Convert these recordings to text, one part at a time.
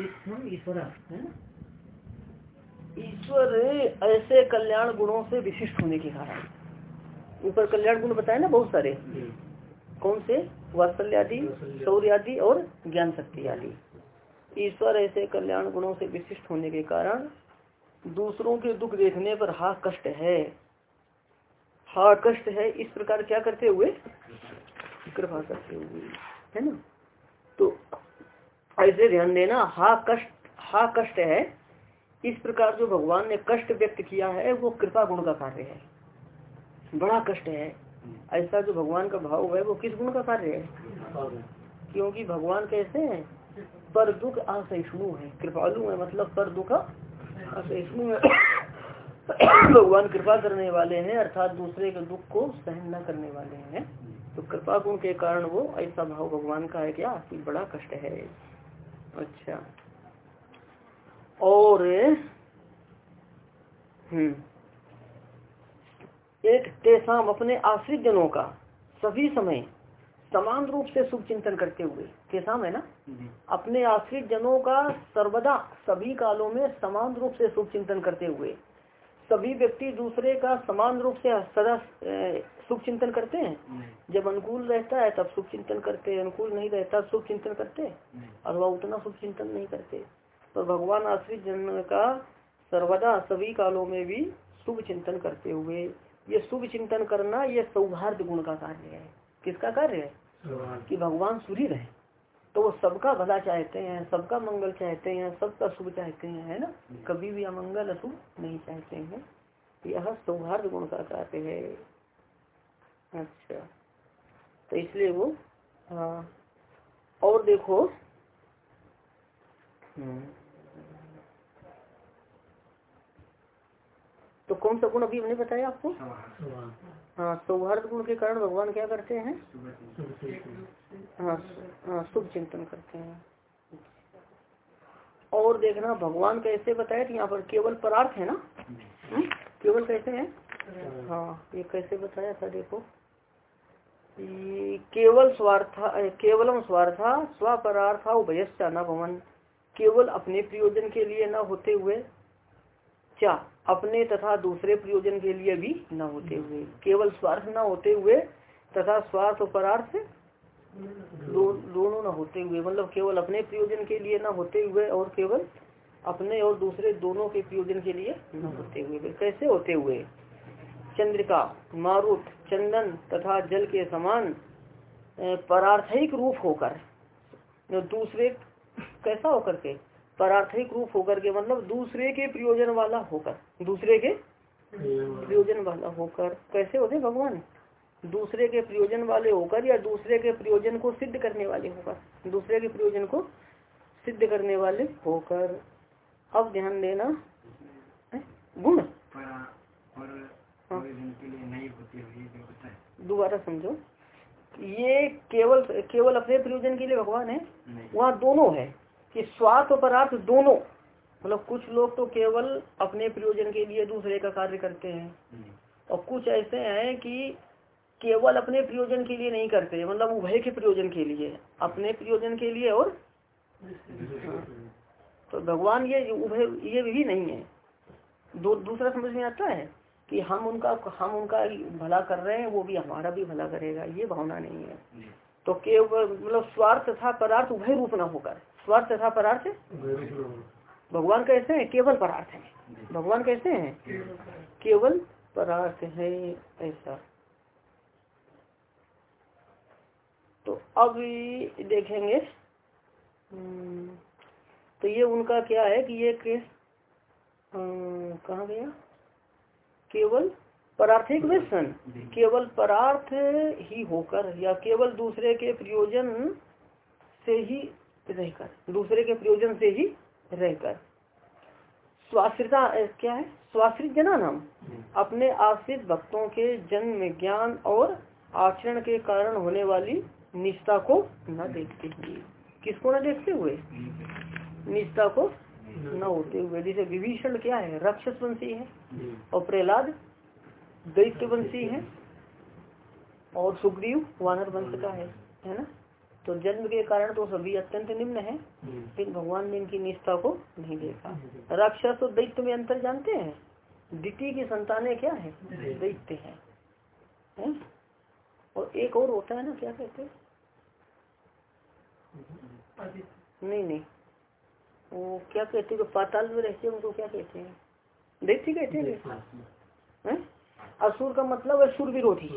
ईश्वर ईश्वर ऐसे कल्याण गुणों से विशिष्ट होने के कारण। ऊपर कल्याण गुण बताए ना बहुत सारे। कौन से? वात्सल्य। आदि शौर्य आदि और ज्ञान शक्ति आदि ईश्वर ऐसे कल्याण गुणों से विशिष्ट होने के कारण दूसरों के दुख देखने पर हा कष्ट है। हा कष्ट है इस प्रकार क्या करते हुए? कृपा करते हुए है ना? ऐसे ध्यान देना, हा कष्ट हा कष्ट है। इस प्रकार जो भगवान ने कष्ट व्यक्त किया है, वो कृपा गुण का कार्य है। बड़ा कष्ट है। ऐसा जो भगवान का भाव है, वो किस गुण का कार्य है? क्योंकि भगवान कैसे हैं, पर दुख असहिष्णु है। कृपालु है मतलब पर दुख असहिष्णु है। भगवान कृपा करने वाले हैं, अर्थात दूसरे के दुख को सहन न करने वाले हैं। तो कृपा गुण के कारण वो ऐसा भाव भगवान का है क्या? कि बड़ा कष्ट है। अच्छा। और हम्म एक तेसाम अपने आश्रित जनों का सभी समय समान रूप से शुभ चिंतन करते हुए तेसाम है ना? अपने आश्रित जनों का सर्वदा सभी कालों में समान रूप से शुभ चिंतन करते हुए सभी व्यक्ति दूसरे का समान रूप से सदा शुभ चिंतन करते हैं। जब अनुकूल रहता है तब शुभ चिंतन करते हैं। अनुकूल नहीं रहता शुभ चिंतन करते और वह उतना शुभ चिंतन नहीं करते। तो भगवान आश्रित जन्म का सर्वदा सभी कालों में भी शुभ चिंतन करते हुए ये शुभ चिंतन करना ये सौहार्द गुण का कार्य है। किसका कार्य है? कि भगवान सूर्य है। तो वो सबका भला चाहते हैं सबका मंगल चाहते हैं सबका शुभ चाहते हैं है ना? कभी भी अमंगल अशुभ नहीं चाहते हैं। यह सौभाग्य गुण का कार्य है। अच्छा। तो इसलिए वो हाँ। और देखो। हम्म। तो कौन सा गुण अभी हमने बताया आपको? हाँ सौहार्द गुण के कारण भगवान क्या करते हैं? हाँ शुभ चिंतन करते हैं। और देखना भगवान कैसे बताया कि यहाँ पर केवल परार्थ है ना? हम्म? केवल कैसे है? हाँ ये कैसे बताया था देखो। केवल स्वार्थ केवलम स्वार्था स्वपरार्था उभयस्या न भवन। केवल अपने प्रयोजन के लिए न होते हुए क्या? अपने तथा दूसरे प्रयोजन के लिए भी न होते हुए। केवल स्वार्थ न होते हुए तथा स्वार्थ परार्थ दोनों न होते हुए मतलब केवल अपने प्रयोजन के लिए न होते हुए और केवल अपने और दूसरे दोनों के प्रयोजन के लिए न होते हुए। कैसे होते हुए? चंद्रिका मारुत चंदन तथा जल के समान परार्थिक रूप होकर दूसरे कैसा होकर के? परार्थिक रूप होकर के मतलब दूसरे के प्रयोजन वाला होकर दूसरे के प्रयोजन वाला होकर। कैसे होते भगवान? दूसरे के प्रयोजन वाले होकर या दूसरे के प्रयोजन को सिद्ध करने वाले होकर दूसरे के प्रयोजन को सिद्ध करने वाले होकर। अब ध्यान देना गुण। हाँ। दोबारा समझो। ये केवल केवल अपने प्रयोजन के लिए भगवान है। वहाँ दोनों है। कि स्वार्थ और परार्थ दोनों। मतलब कुछ लोग तो केवल अपने प्रयोजन के लिए दूसरे का कार्य करते हैं। और कुछ ऐसे हैं कि केवल अपने प्रयोजन के लिए नहीं करते मतलब उभय के प्रयोजन के लिए, अपने प्रयोजन के लिए और तो भगवान ये उभय, ये भी नहीं है। दो, दूसरा समझ में आता है कि हम उनका हम उनका भला कर रहे हैं, वो भी हमारा भी भला करेगा, ये भावना नहीं है। तो केवल मतलब स्वार्थ तथा पदार्थ उभय रूप न होकर, स्वार्थ तथा परार्थ भगवान कैसे हैं केवल परार्थ है। भगवान कैसे हैं, केवल परार्थ है, ऐसा। तो अब देखेंगे। हम्म, तो ये उनका क्या है कि ये केस कहा गया? केवल परार्थिक व्यसन। केवल परार्थ ही होकर या केवल दूसरे के प्रयोजन से ही रहकर दूसरे के प्रयोजन से ही रहकर। स्वाश्रिता क्या है? स्वाश्रित जना नाम। अपने आश्रित भक्तों के जन्म ज्ञान और आचरण के कारण होने वाली निष्ठा को न देखते हुए। किसको न देखते हुए? निष्ठा को न होते हुए। जैसे विभीषण क्या है? राक्षस वंशी है और प्रहलाद दैत्य वंशी है और सुग्रीव वानर वंश का है है ना? तो जन्म के कारण तो सभी अत्यंत निम्न है लेकिन भगवान ने इनकी निष्ठा को नहीं देखा। राक्षस और दैत्य में अंतर जानते हैं? द्वितीय की संतानें क्या है? दैत्य है, है? और एक और होता है ना क्या कहते हैं? नहीं नहीं। वो क्या कहते हैं पाताल में रहते हैं उनको क्या कहते हैं? दैत्य कहते हैं असुर का मतलब है सुर विरोधी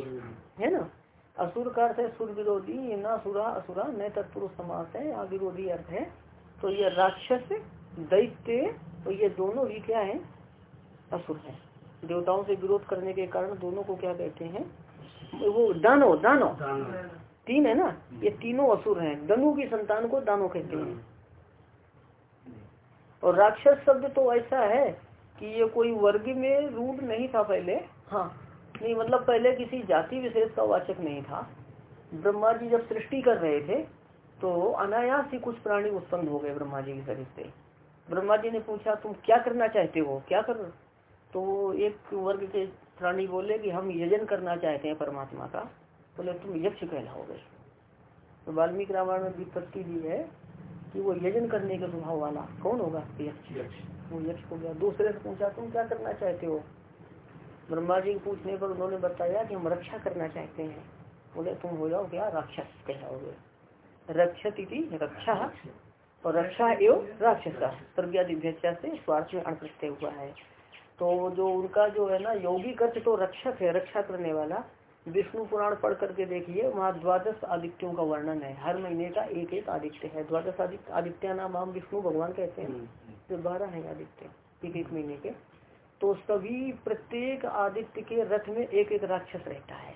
है ना? असुर का अर्थ है सुर विरोधी न सुरा असुरा न तत्पुरुष समास है यहाँ विरोधी अर्थ है। तो ये राक्षस दैत्य तो ये दोनों भी क्या है? असुर है। देवताओं से विरोध करने के कारण दोनों को क्या कहते हैं? वो दानो दानो तीन है ना? ये तीनों असुर हैं। दनु की संतान को दानो कहते हैं। और राक्षस शब्द तो ऐसा है कि ये कोई वर्ग में रूढ़ नहीं था पहले। हाँ। नहीं मतलब पहले किसी जाति विशेष का वाचक नहीं था। ब्रह्मा जी जब सृष्टि कर रहे थे तो अनायास ही कुछ प्राणी उत्पन्न हो गए ब्रह्मा जी के शरीर से। ब्रह्मा जी ने पूछा तुम क्या करना चाहते हो? क्या कर तो एक वर्ग के प्राणी बोले कि हम यजन करना चाहते हैं परमात्मा का। बोले तुम यक्ष कहलाओगे तो वाल्मीकि रामायण में विपत्ति दी है कि वो यजन करने के स्वभाव वाला कौन होगा यक्ष वो यक्ष हो गया दूसरे से पूछा तुम क्या करना चाहते हो? ब्रह्मा जी के पूछने पर उन्होंने बताया कि हम रक्षा करना चाहते हैं। बोले तुम हो जाओ क्या राक्षस कहलाओगे? रक्षत रक्षा। और रक्षा एवं राक्षस प्रज्ञा से स्वार्थ में अण हुआ है। तो जो उनका जो है ना योगी अर्थ तो रक्षक है रक्षा करने वाला विष्णु पुराण पढ़ करके देखिए वहाँ द्वादश आदित्यों का वर्णन है। हर महीने का एक एक आदित्य है। द्वादश आदित्य आदित्य नाम हम विष्णु भगवान कहते हैं। जो बारह है आदित्य एक एक महीने के। तो सभी प्रत्येक आदित्य के रथ में एक एक राक्षस रहता है।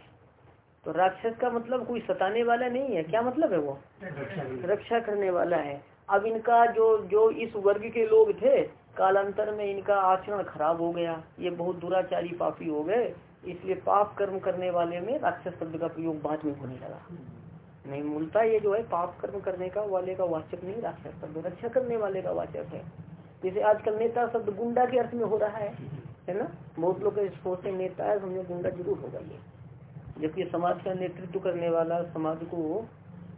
तो राक्षस का मतलब कोई सताने वाला नहीं है। क्या मतलब है वो? रक्षा करने वाला है। अब इनका जो जो इस वर्ग के लोग थे कालांतर में इनका आचरण खराब हो गया। ये बहुत दुराचारी पापी हो गए। इसलिए पाप कर्म करने वाले में राक्षस शब्द का प्रयोग बाद में होने लगा। नहीं, मूलता ये जो है, पाप कर्म करने का वाले का वाचक नहीं, राक्षस शब्द, रक्षा करने वाले का वाचक है। जैसे आजकल नेता शब्द गुंडा के अर्थ में हो रहा है है ना? बहुत लोग सोचते नेता है हमने गुंडा ज़रूर होगा ये। जबकि समाज का नेतृत्व करने वाला, समाज को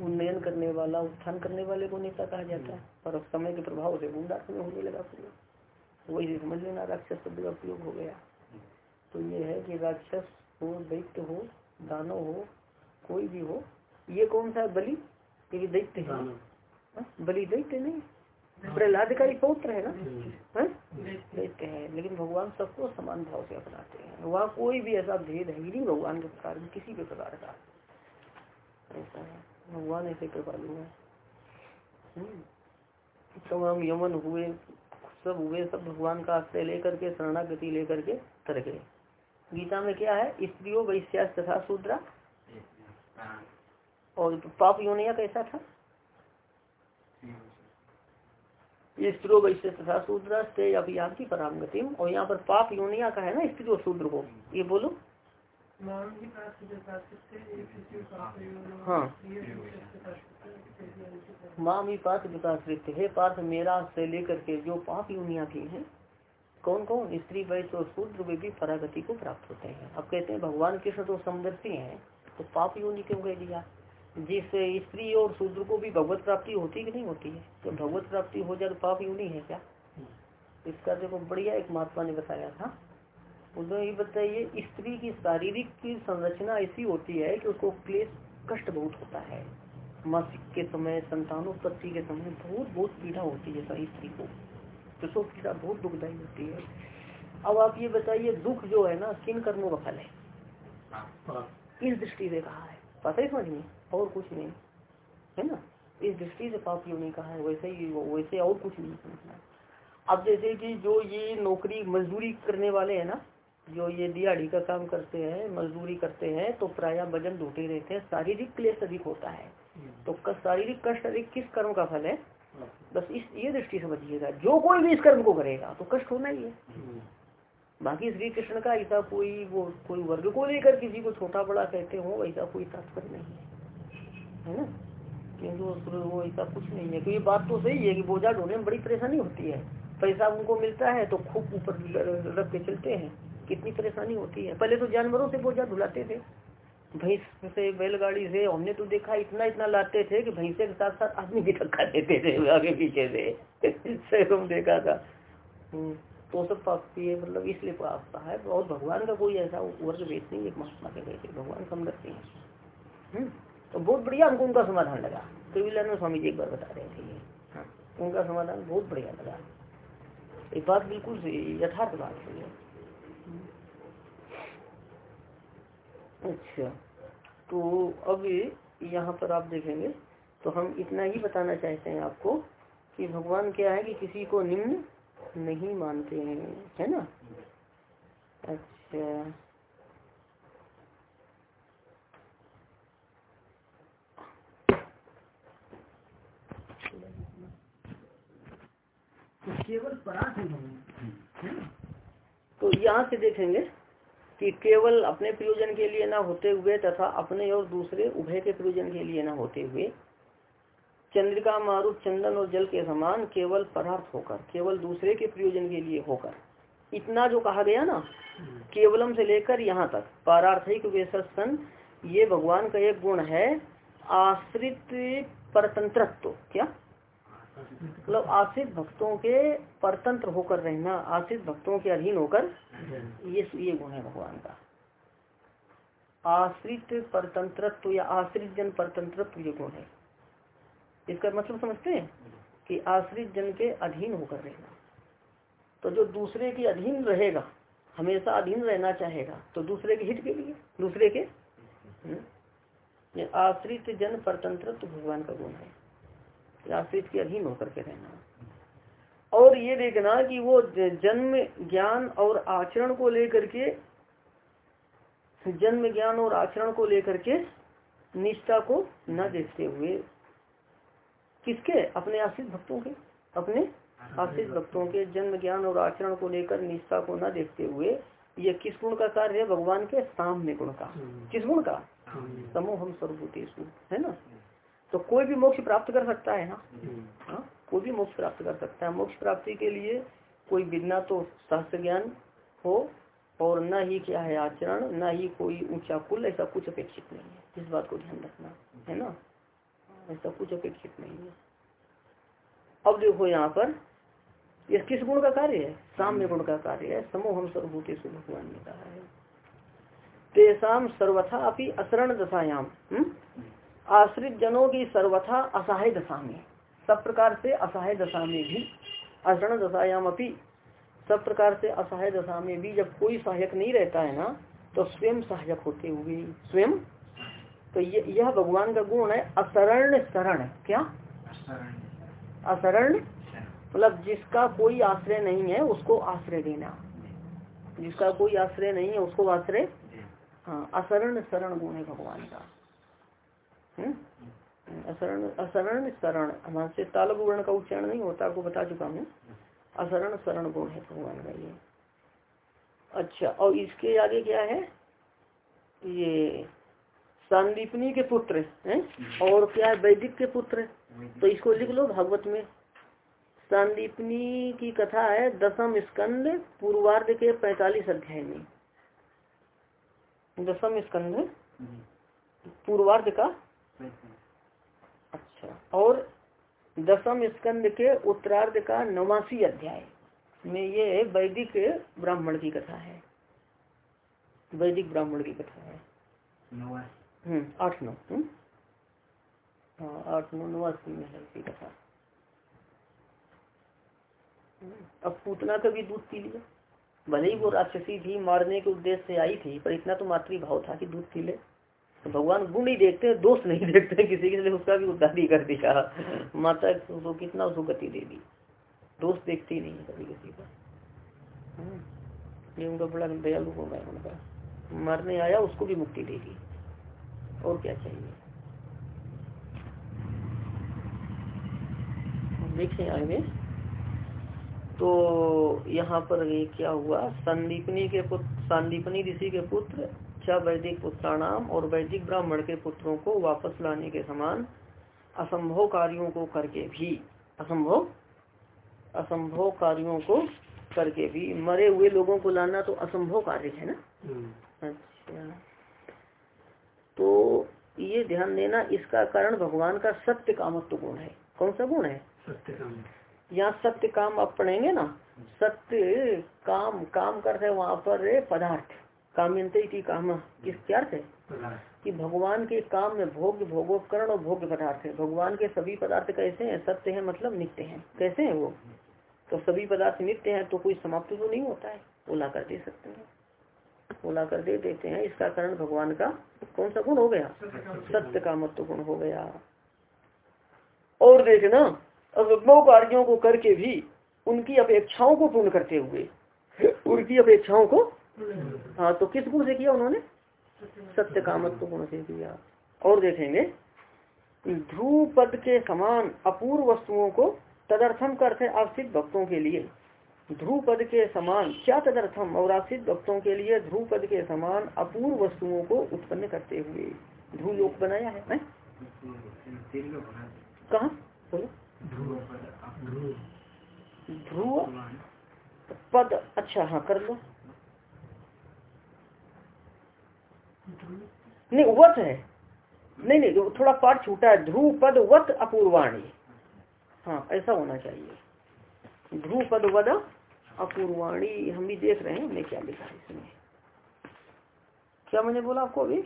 उन्नयन करने वाला, उत्थान करने वाले को नेता कहा जाता है। पर समय के प्रभाव से गुंडा में होने लगा प्रयोग। वही समझ लेना, राक्षस शब्द का प्रयोग हो गया। तो ये है कि राक्षस हो दैत्य हो दानव हो कोई भी हो ये कौन सा बलि? ये दैत्य है। हाँ? बलि दैत्य नहीं। प्रहलाद का ही पौत्र है ना? हाँ? दैत्य। है लेकिन भगवान सबको समान भाव से अपनाते हैं। वहाँ कोई भी ऐसा भेद है नहीं भगवान के प्रकार में किसी भी प्रकार का। ऐसा है। भगवान ऐसे कृपालु है। सब हम यमन हुए सब हुए सब भगवान का आश्रय लेकर के शरणागति लेकर के तर गए गीता में क्या है? स्त्रियों वैश्या तथा शूद्रा। और पाप योनिया कैसा था? स्त्रियों वैश्य तथा शूद्रा से अभियान पराम गति और यहाँ पर पाप योनिया का है ना स्त्री और शूद्र को। ये बोलो। हाँ मामी पार्थ विकास हे। पार्थ मेरा से लेकर के जो पाप यूनिया की हैं कौन कौन स्त्री वैश्य और शूद्र वे भी परागति को प्राप्त होते हैं। अब कहते हैं, भगवान कृष्ण तो समदर्शी हैं तो पाप यूनि क्यों कह दिया? जिससे स्त्री और शूद्र को भी भगवत प्राप्ति होती कि नहीं होती है? तो भगवत प्राप्ति हो जाए तो पाप यूनि है क्या? इसका देखो बढ़िया एक महात्मा ने बताया था। उन्होंने ये बताइए, स्त्री की शारीरिक की संरचना ऐसी होती है कि उसको क्लेश, कष्ट बहुत होता है। मासिक के समय, संतानोत्पत्ति के समय बहुत बहुत पीड़ा होती है स्त्री को। प्रसव पीड़ा बहुत दुखदायी होती है। अब आप ये बताइए दुख जो है ना किन कर्मों का फल है? इस दृष्टि से कहा है। पता ही समझ में? और कुछ नहीं। है ना? इस दृष्टि से पाप नहीं कहा है? वैसे ही वैसे और कुछ नहीं समझना अब जैसे कि जो ये नौकरी मजदूरी करने वाले हैं ना जो ये दिहाड़ी का काम करते हैं मजदूरी करते हैं तो प्राय वज़न ढूंढते रहते हैं। शारीरिक क्लेश अधिक होता है। तो शारीरिक कष्ट अधिक किस कर्म का फल है? बस इस, ये दृष्टि समझिएगा, जो कोई भी इस कर्म को करेगा तो कष्ट होना ही है। बाकी श्री कृष्ण का ऐसा कोई, वो, कोई वर्ग को लेकर किसी को छोटा बड़ा कहते हो ऐसा कोई तात्पर्य नहीं है। है ना? क्योंकि वो ऐसा कुछ नहीं है। क्योंकि बात तो सही है कि बोझा ढोने में बड़ी परेशानी होती है। पैसा उनको मिलता है तो खूब ऊपर रख के चलते हैं। कितनी परेशानी होती है। पहले तो जानवरों से बोझा धुलाते थे। भैंस से बैलगाड़ी से हमने तो देखा इतना इतना लाते थे कि भैंसे के साथ साथ आदमी भी धक्का देते थे आगे पीछे से। शहरों में देखा था। हम्म, तो सब पापी है मतलब इसलिए पापता है और भगवान का कोई ऐसा वर्ग भेद नहीं एक महात्मा के वैसे भगवान समझते हैं। हम्म, तो बहुत बढ़िया हमको उनका समाधान लगा। कविलानंद स्वामी जी एक बार बता रहे थे ये। हाँ। उनका समाधान बहुत बढ़िया लगा। एक बात बिल्कुल यथार्थ बात है अच्छा। तो अब यहाँ पर आप देखेंगे तो हम इतना ही बताना चाहते हैं आपको कि भगवान क्या है कि किसी को निम्न नहीं मानते हैं है ना? अच्छा। केवल पराध तो यहाँ से देखेंगे कि केवल अपने प्रयोजन के लिए ना होते हुए तथा अपने और दूसरे उभय के प्रयोजन के लिए ना होते हुए, चंद्रिका मारुत चंदन और जल के समान केवल पदार्थ होकर, केवल दूसरे के प्रयोजन के लिए होकर। इतना जो कहा गया ना, केवलम से लेकर यहाँ तक, पारार्थिक वेसन ये भगवान का एक गुण है, आश्रित परतंत्रत्व, क्या? मतलब आश्रित भक्तों के परतंत्र होकर रहना आश्रित भक्तों के अधीन होकर ये ये गुण है भगवान का। आश्रित परतंत्रत्व या आश्रित जन परतंत्रत्व ये गुण है। इसका मतलब समझते हैं कि आश्रित जन के अधीन होकर रहना। तो जो दूसरे के अधीन रहेगा हमेशा अधीन रहना चाहेगा तो दूसरे के हित के लिए दूसरे के? हम्म, आश्रित जन परतंत्रत्व भगवान का गुण है। आश्रित के अधीन होकर के रहना। और ये देखना कि वो जन्म ज्ञान और आचरण को लेकर के जन्म ज्ञान और आचरण को लेकर के निष्ठा को न देखते हुए किसके? अपने आश्रित भक्तों के अपने आश्रित भक्तों के जन्म ज्ञान और आचरण को लेकर निष्ठा को न देखते हुए ये किस गुण का कार्य है? भगवान के सामने गुण का। किस गुण का? समूह हम सर्वभूतेश है ना? तो कोई भी मोक्ष प्राप्त कर सकता है ना? हाँ कोई भी मोक्ष प्राप्त कर सकता है। मोक्ष प्राप्ति के लिए कोई बिना तो शास्त्र ज्ञान हो और न ही क्या है आचरण न ही कोई ऊँचा कुल ऐसा कुछ अपेक्षित नहीं है। इस बात को ध्यान रखना है ना? ऐसा कुछ अपेक्षित नहीं है। अब देखो यहाँ पर यह किस गुण का कार्य है? साम्य गुण का कार्य है। समूह हम सर्वभूति भगवान ने कहा है। तेसाम सर्वथा अपनी असरण दशायाम हम्म? आश्रित जनों की सर्वथा असहाय दशा में। सब प्रकार से असहाय दशा में भी असरण दशायाम अपनी सब प्रकार से असहाय दशा में भी जब कोई सहायक नहीं रहता है ना तो स्वयं सहायक होते हुए, स्वयं? तो यह भगवान का गुण है, असरण शरण। क्या? असरण। मतलब जिसका कोई आश्रय नहीं है, उसको आश्रय देना। जिसका कोई आश्रय नहीं है, उसको आश्रय? हाँ असरण शरण गुण है भगवान का। असरण असरण शरण हमारे से तालब वर्ण का उच्चारण नहीं होता, आपको बता चुका हूँ। असरण शरण गुण है भगवान का ये। अच्छा और इसके आगे क्या है? ये संदीपनी के पुत्र, हैं? और क्या है? वैदिक के पुत्र। तो इसको लिख लो भागवत में। संदीपनी की कथा है दसम स्कंद, पूर्वार्ध के पैतालीस अध्याय में। दसम स्कंद, पूर्वार्ध का अच्छा। और दसम स्कंद के उत्तरार्ध का नवासी अध्याय में ये वैदिक ब्राह्मण की कथा है। वैदिक ब्राह्मण की कथा है। हम्म आठ नौ। हम्म? हाँ आठ नौ नवासी में है उसकी कथा। अब पूतना का भी दूध पी लिया। भले ही वो राक्षसी थी मारने के उद्देश्य से आई थी पर इतना तो मातृभाव था कि दूध पी ले। भगवान गुण ही देखते हैं, दोष नहीं देखते हैं, किसी के लिए उसका भी उद्धार ही कर दिया। माता उसको कितना उसको गति दे दी। दोष देखते ही नहीं है कभी किसी का। ये उनका बड़ा दयालु होगा उनका। मरने आया, उसको भी मुक्ति दे दी। और क्या चाहिए? देखें आगे। तो यहाँ पर ये क्या हुआ? संदीपनी के पुत्र, संदीपनी ऋषि के पुत्र शिक्षा वैदिक पुत्राणाम और वैदिक ब्राह्मण के पुत्रों को वापस लाने के समान असंभव कार्यों को करके भी असंभव असंभव कार्यों को करके भी मरे हुए लोगों को लाना तो असंभव कार्य है ना? हम्म। अच्छा। तो ये ध्यान देना इसका कारण भगवान का सत्य कामत्व गुण है। कौन सा गुण है? सत्य काम। यहाँ सत्य काम आप पढ़ेंगे ना सत्य काम काम करते वहाँ पर पदार्थ। कामयंत्री काम। किस क्या अर्थ है? कि भगवान के काम में भोग भोगोपकरण और भोग पदार्थ है। भगवान के सभी पदार्थ कैसे हैं? सत्य है मतलब नित्य हैं। कैसे हैं वो? तो सभी पदार्थ नित्य हैं तो कोई समाप्त तो नहीं होता है। वो ला कर दे सकते हैं। वो ला कर दे देते हैं। इसका कारण भगवान का कौन सा गुण हो गया? सत्य का मत्व गुण हो गया। और देखना अवज्ञो कार्यों को करके भी उनकी अपेक्षाओं को पूर्ण करते हुए, उनकी अपेक्षाओं को हाँ तो किस गुण से किया उन्होंने? सत्य कामत्व गुण से किया। और देखेंगे। ध्रुव पद के समान अपूर्व वस्तुओं को तदर्थम करते आश्रित भक्तों के लिए। ध्रुव पद के समान क्या तदर्थम? और आश्रित भक्तों के लिए ध्रुव पद के समान अपूर्व वस्तुओं को उत्पन्न करते हुए। ध्रुव लोक बनाया है? कहा? बोलो। ध्रुव पद। अच्छा हाँ कर लो। नहीं, वत है। नहीं नहीं थोड़ा पाठ छूटा है। ध्रुव पद वत अपूर्वाणी। हाँ ऐसा होना चाहिए। ध्रुव पद वद अपूर्वाणी, हम भी देख रहे हैं हमने क्या लिखा है इसमें। क्या मैंने बोला आपको अभी?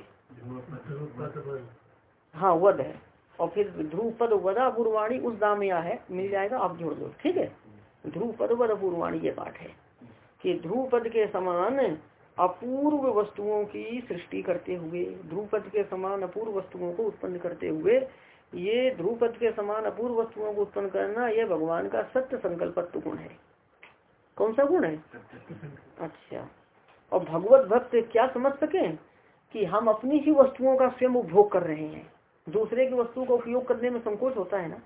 हाँ वध है। और फिर ध्रुव पद वदा अपूर्वाणी, उस दाम में है। मिल जाएगा, आप जोड़ दो। ठीक है? ध्रुव पद वद अपूर्वाणी ये पाठ है कि ध्रुव पद के समान अपूर्व वस्तुओं की सृष्टि करते हुए ध्रुव पद के समान अपूर्व वस्तुओं को उत्पन्न करते हुए, ये ध्रुव पद के समान अपूर्व वस्तुओं को उत्पन्न करना यह भगवान का सत्य संकल्पत्व गुण है। कौन सा गुण है? अच्छा। और भगवत भक्त क्या समझ सके कि हम अपनी ही वस्तुओं का स्वयं उपभोग कर रहे हैं? दूसरे की वस्तु का उपयोग करने में संकोच होता है ना?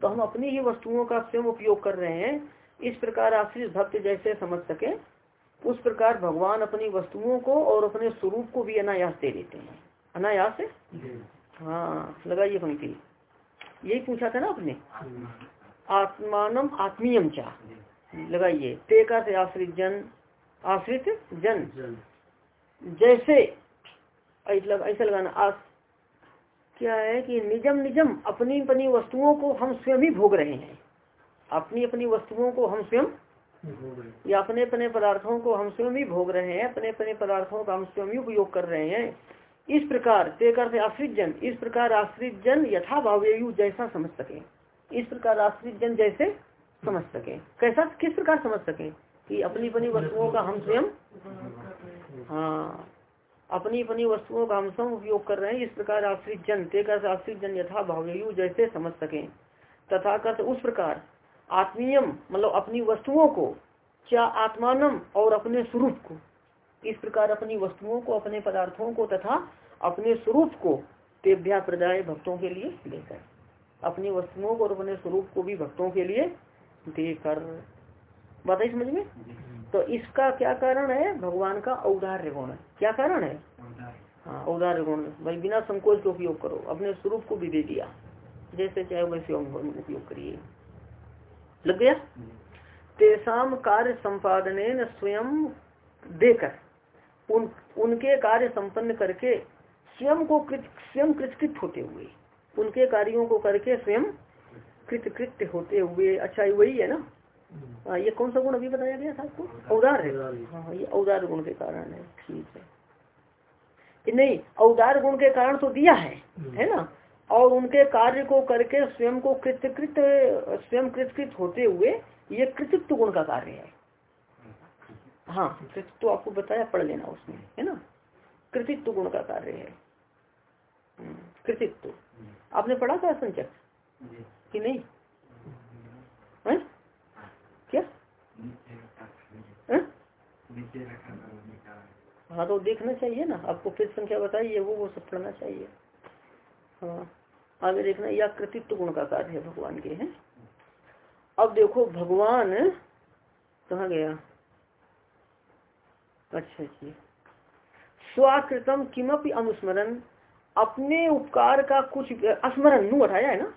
तो हम अपनी ही वस्तुओं का स्वयं उपयोग कर रहे हैं। इस प्रकार आश्रित भक्त जैसे समझ सके उस प्रकार भगवान अपनी वस्तुओं को और अपने स्वरूप को भी अनायास दे देते हैं। अनायास? है? हाँ लगाइए पंक्ति। यही पूछा था ना आपने? आत्मानम आत्मीयम चा। लगाइए। ते का से आश्रित जन आश्रित जन। जैसे ऐसा लगाना आस क्या है कि निजम निजम अपनी अपनी वस्तुओं को हम स्वयं ही भोग रहे हैं। अपनी अपनी वस्तुओं को हम स्वयं या अपने अपने पदार्थों को हम स्वयं ही भोग रहे हैं, अपने अपने पदार्थों का हम स्वयं ही उपयोग कर रहे हैं। इस प्रकार, तेकर से आश्रित जन इस प्रकार आश्रित जन यथा भावेयु जैसा समझ सके। इस प्रकार आश्रित जन जैसे समझ सके। कैसा, किस प्रकार समझ सके? कि अपनी अपनी वस्तुओं का हम स्वयं हाँ अपनी अपनी वस्तुओं का हम स्वयं उपयोग कर रहे हैं। इस प्रकार आश्रित जन तेकर से आश्रित जन यथा भावेयु जैसे समझ सके। तथा कर उस प्रकार आत्मीयम मतलब अपनी वस्तुओं को, क्या आत्मानम और अपने स्वरूप को। इस प्रकार अपनी वस्तुओं को, अपने पदार्थों को तथा अपने स्वरूप को तेभ्या प्रदाय भक्तों के लिए देकर, अपनी वस्तुओं को और अपने स्वरूप को भी भक्तों के लिए देकर। बताइए समझ में? तो इसका क्या कारण है? भगवान का औदार्य गुण क्या कारण है? हाँ औदार्य गुण भाई, बिना संकोच के उपयोग करो। अपने स्वरूप को भी दे दिया। जैसे चाहे वैसे उपयोग करिए। लग गया? तेसाम कार्य संपादन स्वयं देकर उन उनके कार्य संपन्न करके स्वयं को कृत स्वयं कृतकृत होते हुए उनके कार्यों को करके स्वयं कृतकृत होते हुए अच्छा वही है ना? आ, ये कौन सा गुण अभी बताया गया था आपको? औदार है। हाँ ये औदार गुण के कारण है ठीक है। नहीं औदार गुण के कारण तो दिया है है ना? और उनके कार्य को करके स्वयं को कृतकृत स्वयं कृतकृत होते हुए ये कृतित्व गुण का कार्य है। हाँ कृतित्व तो आपको बताया पढ़ लेना उसमें है ना? कृतित्व गुण का कार्य है। हम्म, कृतित्व। आपने पढ़ा था संचक कि नहीं? है? क्या? है? हाँ तो देखना चाहिए ना। आपको फिर संख्या बताइए वो वो सब पढ़ना चाहिए। हाँ। आगे देखना यह कृतित्व गुण का कार्य है भगवान के हैं। अब देखो भगवान कहा गया? अच्छा जी। स्वाकृतम किमपि अनुस्मरण। अपने उपकार का कुछ स्मरण नु उठाया है ना?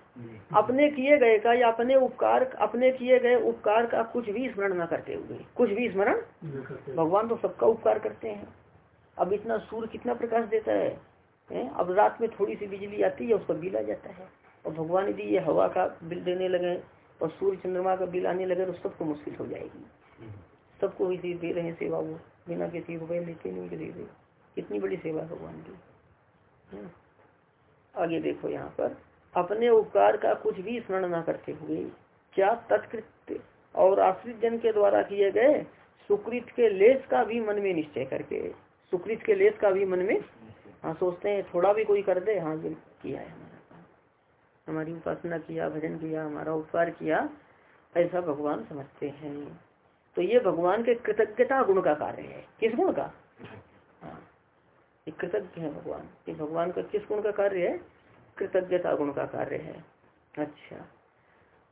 अपने किए गए का या अपने उपकार अपने किए गए उपकार का कुछ भी स्मरण न करते हुए। कुछ भी स्मरण? भगवान तो सबका उपकार करते हैं। अब इतना सूर्य कितना प्रकाश देता है? है? अब रात में थोड़ी सी बिजली आती है, उसका बिल आ जाता है। और भगवान यदि ये हवा का बिल देने लगे और सूर्य चंद्रमा का बिल आने लगे तो सबको मुश्किल हो जाएगी। सबको इसी दे रहे हैं सेवा वो, बिना किसी रुपये लेते नहीं किसी से कितनी बड़ी सेवा भगवान की। आगे देखो यहाँ पर। अपने उपकार का कुछ भी स्मरण न करते हुए, क्या तत्कृत्य और आश्रित जन के द्वारा किए गए सुकृत के लेस का भी मन में निश्चय करके, सुकृत के लेस का भी मन में हाँ सोचते हैं, थोड़ा भी कोई कर दे। हाँ किया है हमारी उपासना किया, भजन किया, हमारा उपकार किया, ऐसा भगवान समझते हैं। तो ये भगवान के कृतज्ञता गुण का कार्य है। किस गुण का? हाँ कृतज्ञ है भगवान। ये भगवान का किस गुण का कार्य है? कृतज्ञता गुण का कार्य है। अच्छा।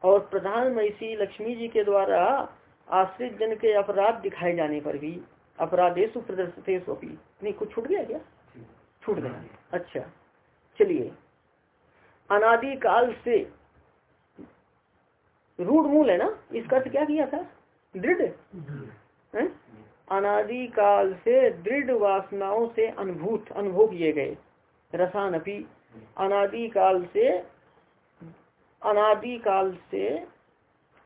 और प्रधान महिषी लक्ष्मी जी के द्वारा आश्रित जन के अपराध दिखाए जाने पर भी, अपराधेश प्रदर्शित नहीं, कुछ छूट गया क्या? छूट गया अच्छा चलिए। अनादि काल से रूढ़ मूल है ना? इसका अर्थ क्या किया था? दृढ़। अनादि काल से दृढ़ वासनाओं से अनुभूत, अनुभव किए गए। रसान अपी। अनादि काल से अनादि काल से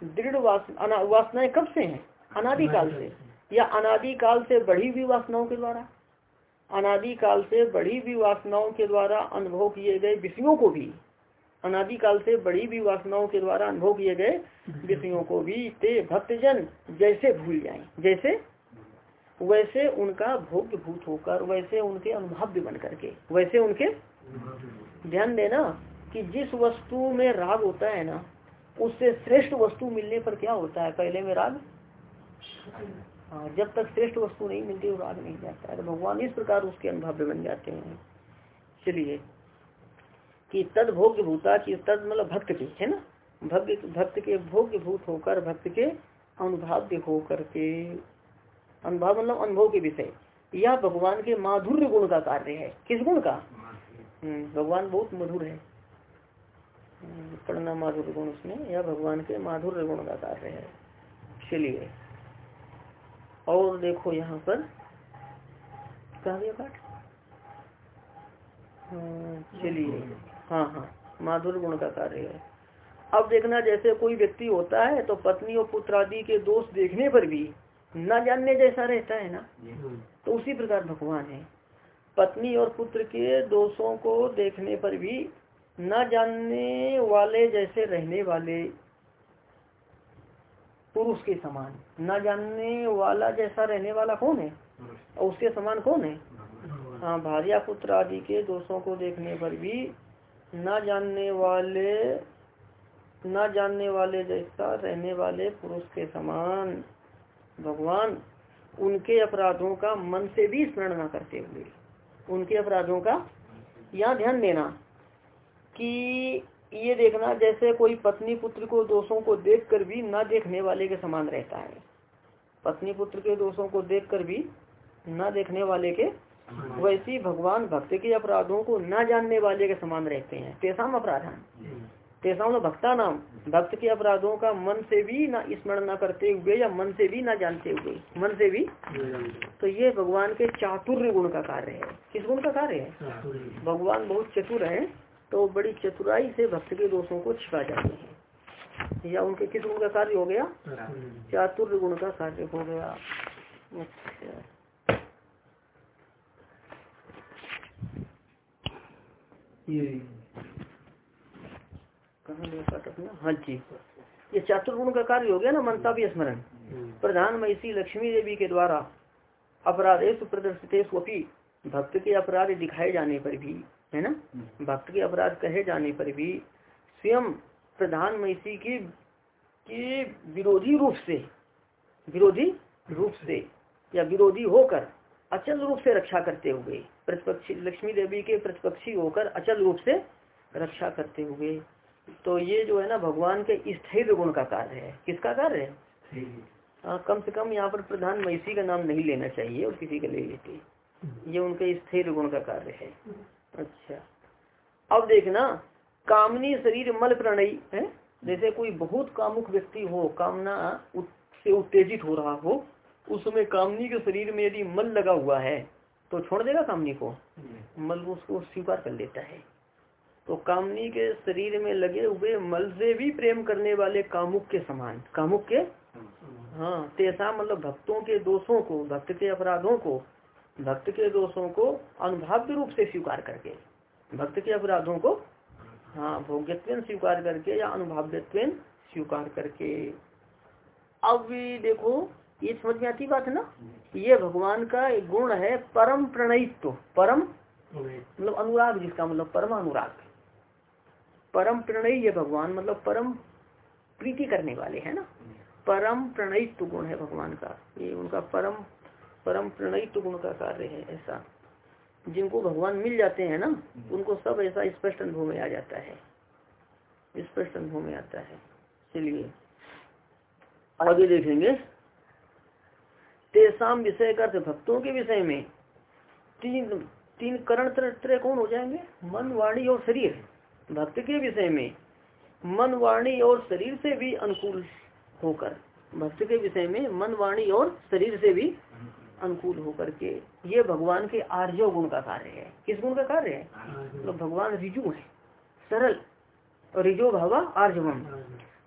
दृढ़ वासना वासनाएँ कब से हैं? अनादि काल से। या अनादि काल से बढ़ी हुई वासनाओं के द्वारा? अनादि काल से बड़ी हुई वासनाओं के द्वारा अनुभव किए गए विषयों को भी, अनादिकाल से बड़ी भी वासनाओं के द्वारा अनुभव किए गए विषयों को भी ते भक्तजन जैसे भूल जाए, जैसे वैसे उनका भोग्य भूत होकर, वैसे उनके अनुभव्य बन करके, वैसे उनके ध्यान देना कि जिस वस्तु में राग होता है ना, उससे श्रेष्ठ वस्तु मिलने पर क्या होता है? पहले में राग? हाँ जब तक श्रेष्ठ वस्तु नहीं मिलती वो राग नहीं जाता है। तो भगवान इस प्रकार उसके अनुभव्य बन जाते हैं। चलिए कि तद भोग्य भूता की तद मतलब भक्त की है ना? भक्त भक्त के भोग्य भूत होकर भक्त के अनुभाव्य होकर के अनुभव मतलब अनुभव के विषय। यह भगवान के माधुर्य गुण का कार्य है। किस गुण का? हम्म, भगवान बहुत मधुर है। हम्म, पढ़ना माधुर्य गुण उसमें यह भगवान के माधुर्य गुण का कार्य है। चलिए और देखो यहाँ पर कहा गया पाठ? हाँ, चलिए। हाँ हाँ माधुर गुण का कार्य है। अब देखना जैसे कोई व्यक्ति होता है तो पत्नी और पुत्र आदि के दोष देखने पर भी न जानने जैसा रहता है ना? तो उसी प्रकार भगवान है। पत्नी और पुत्र के दोषों को देखने पर भी न जानने वाले जैसे रहने वाले पुरुष के समान। न जानने वाला जैसा रहने वाला कौन है? और उसके समान कौन है? हाँ भार्या पुत्र आदि के दोषों को देखने पर भी न जानने वाले न जानने वाले जैसा रहने वाले पुरुष के समान भगवान उनके अपराधों का मन से भी स्मरण न करते हुए उनके अपराधों का यहाँ ध्यान देना कि ये देखना जैसे कोई पत्नी पुत्र को दोषों को देखकर भी न देखने वाले के समान रहता है। पत्नी पुत्र के दोषों को देखकर भी न देखने वाले के वैसी भगवान भक्त के अपराधों को न जानने वाले के समान रहते हैं। तेसाम अपराधान तेसाम मतलब भक्ता नाम। भक्त के अपराधों का मन से भी न स्मरण न करते हुए या मन से भी ना जानते हुए। मन से भी। तो ये भगवान के चातुर्य गुण का कार्य है। किस गुण का कार्य है? भगवान बहुत चतुर है। तो बड़ी चतुराई से भक्त के दोषों को छिपा जाते हैं। या उनके किस गुण का कार्य हो गया? चातुर्य गुण का कार्य हो गया। अच्छा। ये हाँ जी। ये चातुर्गुण का कार्य हो गया ना मनता भी स्मरण। प्रधान महिषी लक्ष्मी देवी के द्वारा अपराधेश प्रदर्शित भक्त के अपराध दिखाए जाने पर भी है ना? भक्त के अपराध कहे जाने पर भी स्वयं प्रधान महिषी की की विरोधी रूप से विरोधी रूप से या विरोधी होकर अचल रूप से रक्षा करते हुए प्रतिपक्षी लक्ष्मी देवी के प्रतिपक्षी होकर अचल रूप से रक्षा करते हुए तो ये जो है ना भगवान के स्थिर गुण का कार्य है। किसका कार्य है? हाँ कम से कम यहाँ पर प्रधान महिषी का नाम नहीं लेना चाहिए और किसी का ले लेते ये उनके स्थिर गुण का कार्य है। अच्छा। अब देखना कामनी शरीर मल प्रणयी है? जैसे कोई बहुत कामुक व्यक्ति हो कामना से उत्तेजित हो रहा हो उसमें कामनी के शरीर में यदि मल लगा हुआ है तो छोड़ देगा कामनी को? मल उसको स्वीकार कर लेता है। तो कामनी के शरीर में लगे हुए मल से भी प्रेम करने वाले कामुक के समान। कामुक के? हाँ तेसा मतलब भक्तों के दोषों को भक्त के अपराधों को भक्त के दोषों को अनुभाव्य रूप से स्वीकार करके, भक्त के अपराधों को हाँ भोग्यत्व स्वीकार करके या अनुभाव्यत्व स्वीकार करके। अब देखो, ये समझ में आती बात है ना? ये भगवान का एक गुण है परम प्रणयित्व, परम मतलब अनुराग जिसका मतलब परम अनुराग परम प्रणयी ये भगवान मतलब परम प्रीति करने वाले है ना? परम प्रणयित्व गुण है भगवान का। ये उनका परम परम प्रणयित्व गुण का कार्य है ऐसा। जिनको भगवान मिल जाते हैं ना, उनको सब ऐसा स्पष्ट अनुभव में आ जाता है। स्पष्ट अनुभव में आता है। चलिए, आगे देखेंगे। तेसाम विषय का भक्तों के विषय में तीन तीन करण तरह कौन हो जाएँगे? मन, वाणी और शरीर। भक्त के विषय में मन, वाणी और शरीर से भी अनुकूल होकर, भक्त के विषय में मन, वाणी और शरीर से भी अनुकूल होकर के ये भगवान के आर्यो गुण का कार्य है। किस गुण का कार्य है? मतलब तो भगवान रिजु है सरल और रिजो भावा आर्जवम।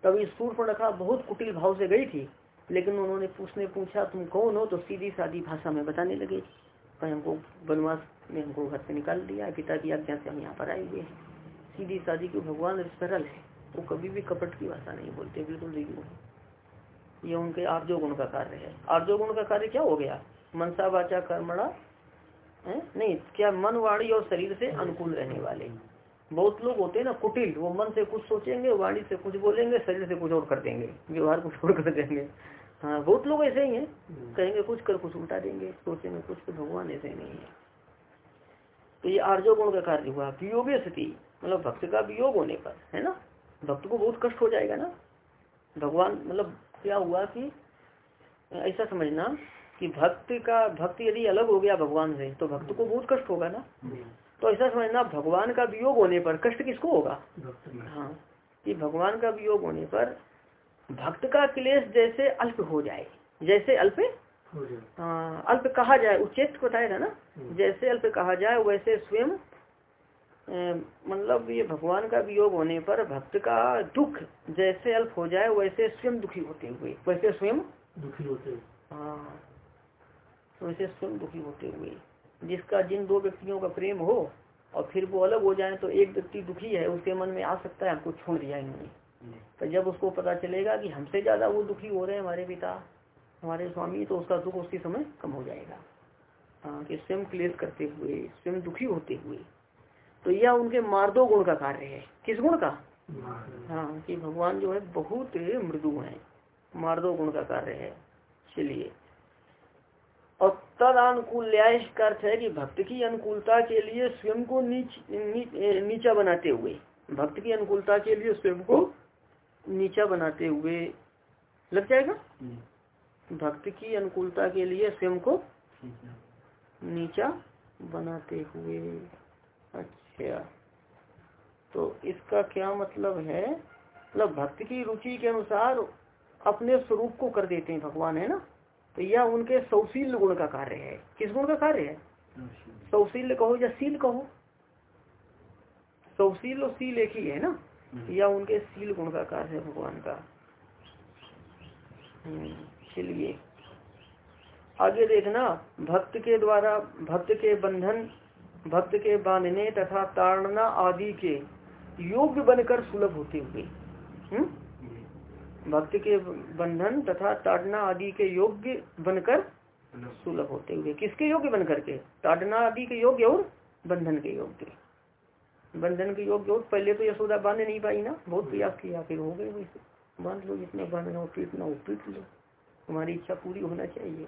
तब इस रखा बहुत कुटिल भाव से गई थी लेकिन उन्होंने पूछने पूछा तुम कौन हो? तो सीधी सादी भाषा में बताने लगे पर हमको वनवास में हमको घर से निकाल दिया पिता की आज्ञा से हम यहाँ पर आए हुए हैं। सीधी सादी क्यों भगवान सरल है वो कभी भी कपट की भाषा नहीं बोलते बिल्कुल रिजु है। ये उनके आर्जो गुण का कार्य है। आर्जो गुण का कार्य क्या हो गया? मनसा वाचा कर्मणा नहीं क्या मन वाणी और शरीर से अनुकूल रहने वाले। बहुत लोग होते हैं ना कुटिल वो मन से कुछ सोचेंगे वाणी से कुछ बोलेंगे शरीर से कुछ और कर देंगे व्यवहार कुछ और कर देंगे। हाँ बहुत लोग ऐसे ही हैं। कहेंगे कुछ कर कुछ उल्टा देंगे सोचेंगे कुछ तो भगवान ऐसे नहीं है। तो ये आर्जो गुण का कार्य हुआ वियोग स्थिति मतलब भक्त का वियोग होने पर है ना? भक्त को बहुत कष्ट हो जाएगा ना? भगवान मतलब क्या हुआ कि ऐसा समझना कि भक्त का भक्त यदि अलग हो गया भगवान से तो भक्त को बहुत कष्ट होगा ना? तो ऐसा समझना भगवान का वियोग होने पर कष्ट किसको होगा? हाँ कि भगवान का वियोग होने पर भक्त का क्लेश जैसे अल्प हो जाए जैसे अल्प हाँ अल्प कहा जाए उच्चेत बताया था ना? हम्म। जैसे अल्प कहा जाए वैसे स्वयं मतलब ये भगवान का वियोग होने पर भक्त का दुख जैसे अल्प हो जाए वैसे स्वयं दुखी होते हुए वैसे स्वयं दुखी होते हुए। हाँ वैसे स्वयं दुखी होते हुए जिसका जिन दो व्यक्तियों का प्रेम हो और फिर वो अलग हो जाए तो एक व्यक्ति दुखी है उसके मन में आ सकता है हमको छोड़ दिया इन्होंने। तो जब उसको पता चलेगा कि हमसे ज़्यादा वो दुखी हो रहे हैं हमारे पिता हमारे स्वामी तो उसका दुख उसी समय कम हो जाएगा। हाँ कि स्वयं क्लेश करते हुए स्वयं दुखी होते हुए। तो यह उनके मार्दो गुण का कार्य है। किस गुण का? हाँ कि भगवान जो है बहुत मृदु है। मार्दो गुण का कार्य है। चलिए तद अनुकूल का अर्थ है कि भक्त की अनुकूलता के लिए स्वयं को नीच, नीच नीचा बनाते हुए भक्त की अनुकूलता के लिए स्वयं को नीचा बनाते हुए लग जाएगा? हम्म। भक्त की अनुकूलता के लिए स्वयं को नीचा बनाते हुए। अच्छा। तो इसका क्या मतलब है? मतलब भक्त की रुचि के अनुसार अपने स्वरूप को कर देते हैं भगवान है ना? तो यह उनके सौशील गुण का कार्य है। किस गुण का कार्य है? सौशील कहो या सील कहो? सौशील और सील एक ही है ना? हम्म। या उनके सील गुण का कार्य है भगवान का? हम्म, चलिए। आगे देखना भक्त के द्वारा भक्त के बंधन भक्त के बांधने तथा ताड़ना आदि के योग्य बनकर सुलभ होते हुए। हम्म? भक्त के बंधन तथा ताड़ना आदि के योग्य बनकर सुलभ होते हुए। किसके योग्य बनकर के? ताड़ना आदि के योग्य और बंधन के योग्य। बंधन के योग्य और पहले तो यशोदा बाँध नहीं पाई ना। बहुत प्रयास किया, फिर हो गए बाँध लो, जितना बांधना हो पीटना हो, पीट लो। तुम्हारी इच्छा पूरी होना चाहिए,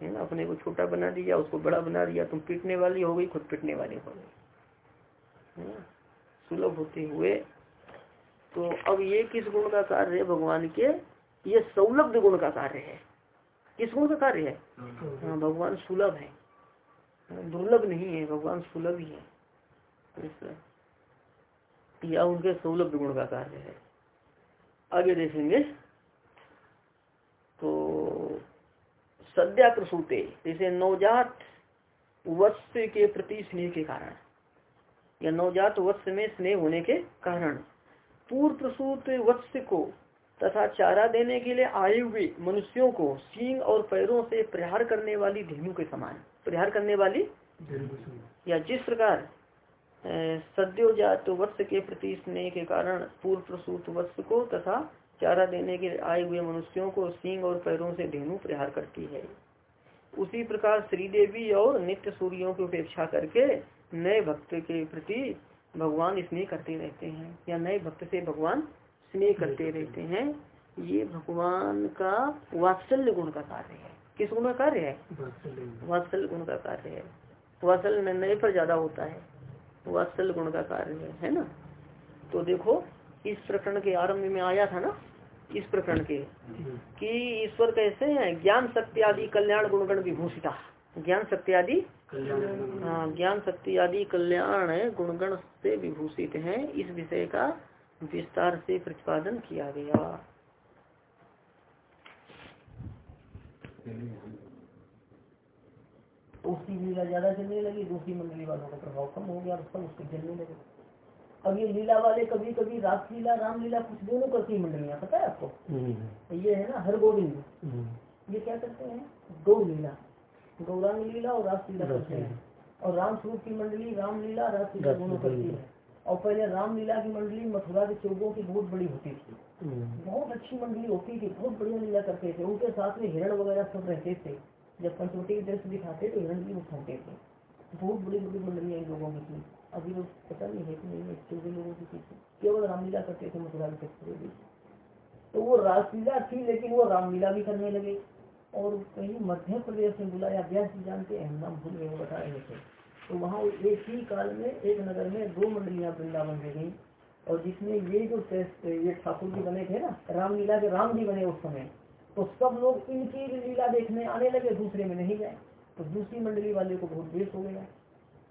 है ना? अपने को छोटा बना दिया, उसको बड़ा बना दिया, तुम पीटने वाली हो गई, खुद पीटने वाले हो गई सुलभ होते हुए तो अब ये किस गुण का कार्य है भगवान के? ये सौलभ गुण का कार्य है। किस गुण का कार्य है? हाँ भगवान सुलभ है। दुर्लभ नहीं है भगवान सुलभ ही है। या उनके सौलभ गुण का कार्य है। आगे देखेंगे। तो सद्या प्रसूते जैसे नवजात वत्स के प्रति स्नेह के कारण। या नवजात वत्स में स्नेह होने के कारण। पूर्व प्रसूत वत्स को तथा चारा देने के लिए आयु हुए मनुष्यों को सींग और पैरों से प्रहार करने वाली धेनु के समान। प्रहार करने वाली या जिस प्रकार सद्योजात वत्स के प्रति स्नेह के कारण पूर्व प्रसूत वत्स को तथा चारा देने के आए हुए मनुष्यों को सींग और पैरों से धेनु प्रहार करती है। उसी प्रकार श्रीदेवी और नित्य सूर्यों की उपेक्षा करके नए भक्त के प्रति भगवान स्नेह करते रहते हैं या नए भक्त से भगवान स्नेह करते रहते हैं ये भगवान का वात्सल्य गुण का कार्य है। किस गुण का कार्य है? वात्सल्य गुण। का कार्य है। वात्सल्य नए पर ज़्यादा होता है। वात्सल्य गुण का कार्य है है ना? तो देखो इस प्रकरण के आरंभ में आया था ना इस प्रकरण के कि ईश्वर कैसे हैं? ज्ञान शक्ति आदि कल्याण गुणगण विभूषिता। ज्ञान शक्ति आदि? हाँ। ज्ञान शक्ति आदि कल्याण गुणगण से विभूषित है। इस विषय का विस्तार से प्रतिपादन किया गया। उसकी लीला ज़्यादा चलने लगी दूसरी मंडली वालों का प्रभाव कम हो गया सब उसके चलने लगे। अब ये लीला वाले कभी कभी रास लीला राम लीला कुछ दोनों करती मंडलियाँ पता है आपको? हम्म। ये है ना हर गोविंद हम्म। ये क्या करते हैं? दो लीला। गौरांग लीला और रास लीला करते हैं। और राम स्वरूप की मंडली राम लीला रास लीला दोनों करती है। और पहले राम लीला की मंडली मथुरा के चौकों की बहुत बड़ी होती थी। हम्म। बहुत अच्छी मंडली होती थी बहुत बढ़िया लीला करते थे। उनके साथ में हिरण वगैरह सब रहते थे। जब पंचवटी के दृश्य दिखाते तो हिरण भी उठाते थे। बहुत बड़ी बड़ी मंडलियाँ इन लोगों की थी। अभी लोग पता नहीं है कि नहीं है चौदह लोगों की थी। केवल रामलीला करते थे मथुरा के तो वो रासलीला थी लेकिन वो रामलीला भी करने लगे। और कहीं मध्य प्रदेश में बुलाया व्यास जी जानते हैं नाम भूल गए बता रहे थे। तो वहाँ एक ही काल में, एक नगर में दो मंडलियाँ वृंदावन में गई और जिसमें ये जो ये ठाकुर जी बने थे ना, रामलीला के राम जी बने उस समय तो सब लोग इनकी लीला देखने आने लगे, दूसरे में नहीं गए। तो दूसरी मंडली वाले को बहुत देश हो गया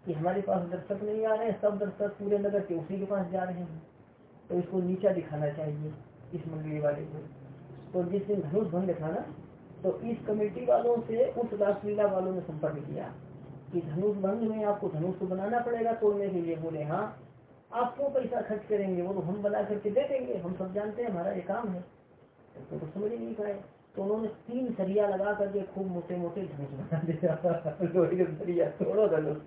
कि हमारे पास दर्शक नहीं आ रहे सब दर्शक पूरे नगर के उसी के पास जा रहे हैं। तो इसको नीचा दिखाना चाहिए, इस मंडली वाले को। तो जिस दिन धनुष भंग था ना तो इस कमेटी वालों से उस रासलीला वालों ने संपर्क किया कि धनुष भंग में आपको धनुष को बनाना पड़ेगा तोड़ने के लिए। बोले हाँ आप क्यों पैसा खर्च करेंगे वो तो हम बना करके दे देंगे हम सब जानते हैं हमारा ये काम है। तो, तो समझ नहीं पाए। तो उन्होंने तीन सरिया लगा करके खूब मोटे मोटे धनुष बना दिया। सरिया तोड़ो धनुष।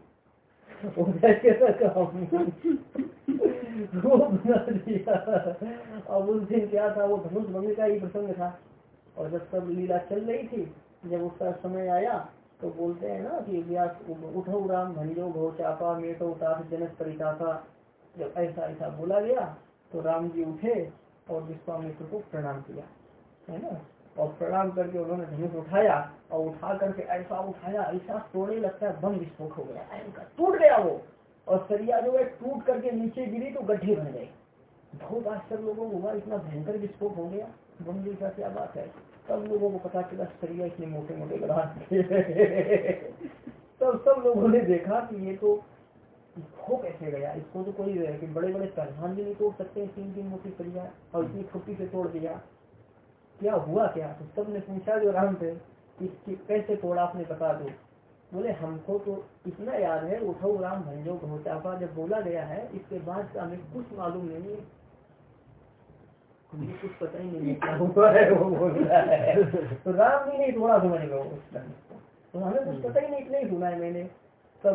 वो बना दिया। अब उस दिन क्या था वो धनुष भंग का ही प्रसंग था। और जब सब लीला चल रही थी, जब उसका समय आया तो बोलते हैं ना कि व्यास, उठो राम भंजो घो चापा, मेटो उतार जनक परितापा। जब ऐसा ऐसा बोला गया तो राम जी उठे और विश्वामित्र को प्रणाम किया, है ना? और प्रणाम करके उन्होंने धनुष उठाया और उठा करके ऐसा उठाया, ऐसा तोड़ने लगता है, बम विस्फोट हो गया टूट गया वो। और सरिया जो है, टूट करके नीचे गिरी तो गड्ढे बन गए। बहुत आश्चर्य लोगों को हुआ, इतना भयंकर विस्फोट हो गया। बम जैसा क्या बात है? तब लोगों को पता चला, सरिया इतने मोटे मोटे गढ़ा तब सब लोगों ने देखा कि ये तो हो कैसे गया? इसको तो कोई, कि बड़े बड़े पहलवान भी नहीं तोड़ सकते तीन तीन मोटी सरिया, और इतनी छोटी से तोड़ दिया। क्या हुआ क्या? तो सबने पूछा जो राम थे कि कैसे तोड़ा आपने बता दो? बोले, हमको तो इतना याद है, उठो राम, भंजो घोटापा जब बोला गया है, इसके बाद हमें कुछ मालूम नहीं है। कुछ पता ही नहीं क्या हुआ है, वो बोल रहा है। तो राम भी नहीं थोड़ा समझ उस तो हमें कुछ पता ही नहीं, इतना ही सुना है मैंने।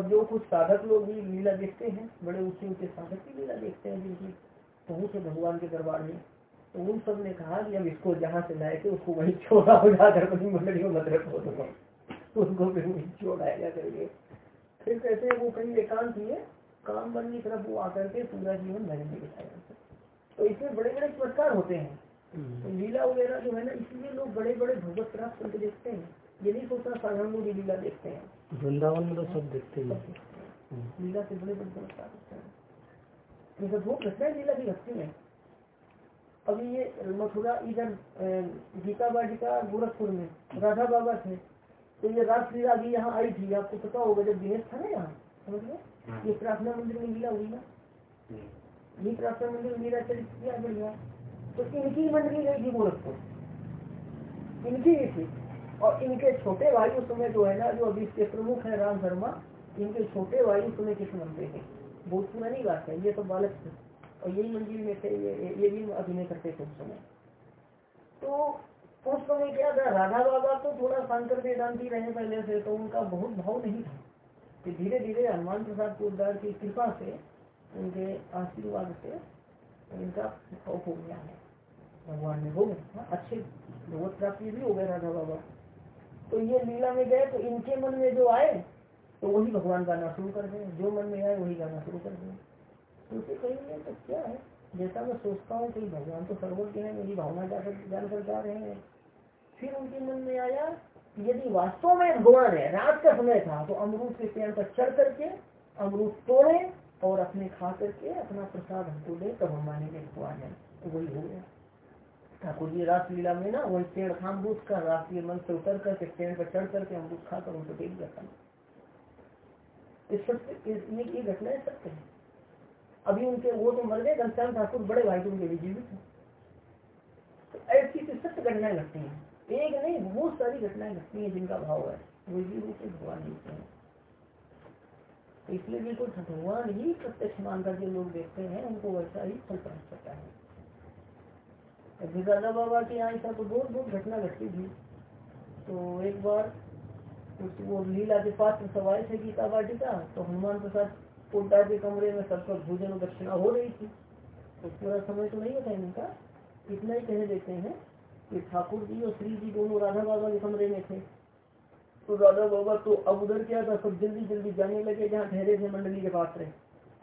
जो कुछ साधक लोग भी लीला देखते हैं, बड़े ऊँचे ऊँचे साधक लीला देखते हैं जिनकी है भगवान के दरबार में। तो उन सबने कहा कि अब इसको जहाँ से लाए थे, उसको वही छोड़ा हो जाकर अपनी मंडली में मत रखो तो उनको फिर वही छोड़ाया करके फिर कहते वो कहीं एकांत हुए काम बन की तरफ़ वो आकर के पूरा जीवन भजन बिताया तो इसमें बड़े बड़े चमत्कार होते हैं। हम्म। तो लीला वगैरह जो है ना इसलिए लोग बड़े बड़े भगवत प्राप्त करके देखते हैं। ये नहीं सोचना साधारण लोग लीला देखते हैं। वृंदावन में तो सब देखते हैं लीला से बड़े बड़े चमत्कार होते हैं। ये सब बहुत घटना है लीला की भक्ति में। अभी ये मथुरा इधर गीता बाटिका गोरखपुर में राधा बाबा थे। तो ये रात रासलीला अभी यहाँ आई थी। आपको पता होगा जब दिनेश था ना यहाँ समझ गए हाँ। ये प्रार्थना मंदिर में लीला हुई ना? मंदिर बढ़िया तो इनकी मंडली गई थी गोरखपुर इनकी ही थी। और इनके छोटे भाई उस समय जो है ना जो अभी इसके प्रमुख है राम शर्मा इनके छोटे भाई उसमें कृष्ण बनते थे? बहुत ये तो बालक थे। और यही मंदिर में थे ये, ये भी अभिनय करते थे उस समय। तो उस समय क्या था राधा बाबा तो थोड़ा शंकर वेदांति रहे पहले से तो उनका बहुत भाव नहीं था। कि धीरे धीरे हनुमान प्रसाद पोदार की कृपा से उनके आशीर्वाद से इनका भाव हो गया है। भगवान गए हाँ, अच्छे भगवत प्राप्ति भी हो गए राधा बाबा। तो ये लीला में गए तो इनके मन में जो आए तो वही भगवान गाना शुरू कर दे जो मन में आए वही गाना शुरू कर दें तो उसे कहेंगे तो क्या है? जैसा मैं सोचता हूँ कि भगवान तो सर्वज्ञ है मेरी भावना जाकर जानकर जा रहे हैं। फिर उनके मन में आया यदि वास्तव में भगवान है रात का समय था तो अमरूद के पेड़ पर चढ़ करके अमरूद तोड़े और अपने खा करके अपना प्रसाद हमको दे, तब हम मानेंगे भगवान है तो वही हो गया। ठाकुर जी रासलीला में ना, वही पेड़ था अमरूद का राष्ट्रीय मन से उतर करके, पेड़ पर चढ़ करके अमरूद खाकर उनको टेक जाता इस सत्य ये घटना है सत्य है। अभी उनके, वो तो मर गए, घनश्याम ठाकुर, बड़े भाई तो उनके भी जीवित है। तो ऐसी सत्य घटनाएँ घटती हैं। एक नहीं, बहुत सारी घटनाएँ घटती हैं जिनका भाव है। वो रूप भगवान जीते हैं। तो इसलिए बिल्कुल भगवान ही प्रत्यक्ष मान करके लोग देखते हैं, उनको वैसा ही फल प्राप्त करता है। दादा बाबा के यहाँ ऐसा तो बहुत बहुत घटना घटती थी। तो एक बार उस वो लीला के पात्र सवाल थे गीता वाटिका तो हनुमान प्रसाद पोटा के कमरे में सबका भोजन दक्षिणा हो रही थी। तो पूरा समय तो नहीं होता इनका। इतना ही कह देते हैं कि ठाकुर जी और श्री जी दोनों राधा बाबा के कमरे में थे। तो राधा बाबा तो अब उधर क्या था, सब जल्दी जल्दी जाने लगे जहाँ ठहरे थे मंडली के पास रहे।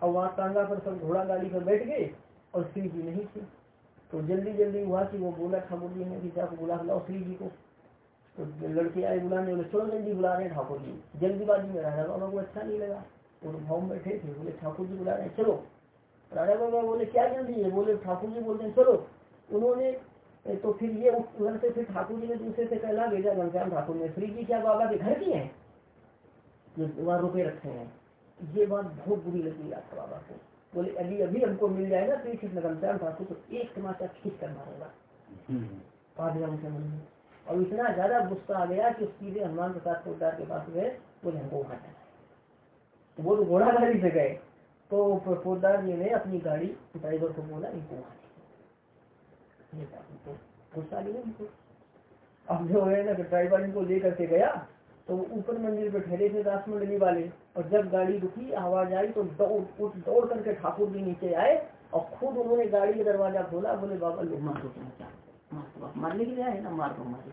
वहाँ टांगा पर सब घोड़ा गाड़ी पर बैठ गए और श्री जी नहीं थे। तो जल्दी जल्दी हुआ कि वो बोला ठाकुर जी ने कि जाकर बुला बुलाओ श्री जी को। तो लड़के आए बुलाने बोले, चलो जल्दी बुला रहे ठाकुर जी जल्दीबाजी में राजा बाबा को अच्छा नहीं लगा। और भाव में बैठे थे, बोले ठाकुर जी बुला रहे चलो। राजा बाबा बोले, क्या जल्दी है? बोले ठाकुर जी बोलते चलो। उन्होंने तो फिर ये उधर से फिर ठाकुर जी ने दूसरे से कहला भेजा घनश्याम ठाकुर ने श्री जी क्या बाबा के घर की है? जो वहाँ रुपये रखे हैं। ये बात बहुत बुरी लगी राजा बाबा को। बोले अभी अभी हमको मिल जाएगा तो कृष्ण घनश्याम ठाकुर को एक टमाटर खींच कर मारेगा। पाँच से मन और इतना ज़्यादा गुस्सा आ गया कि सीधे हनुमान प्रसाद पोदार के पास गए बोले हमको वहाँ जाना वो तो घोड़ा गाड़ी से गए। तो पोदार जी ने अपनी गाड़ी ड्राइवर को बोला इनको वहाँ अब जो है ना ड्राइवर इनको लेकर के गया तो ऊपर मंदिर पे ठहरे थे दास मंडली वाले, और जब गाड़ी रुकी, आवाज़ आई तो दौड़ दौड़ करके ठाकुर जी नीचे आए, और खुद उन्होंने गाड़ी का दरवाज़ा खोला, बोले, बाबा, लोग मार क्या? मारने के लिए आए ना, मार दो, मारे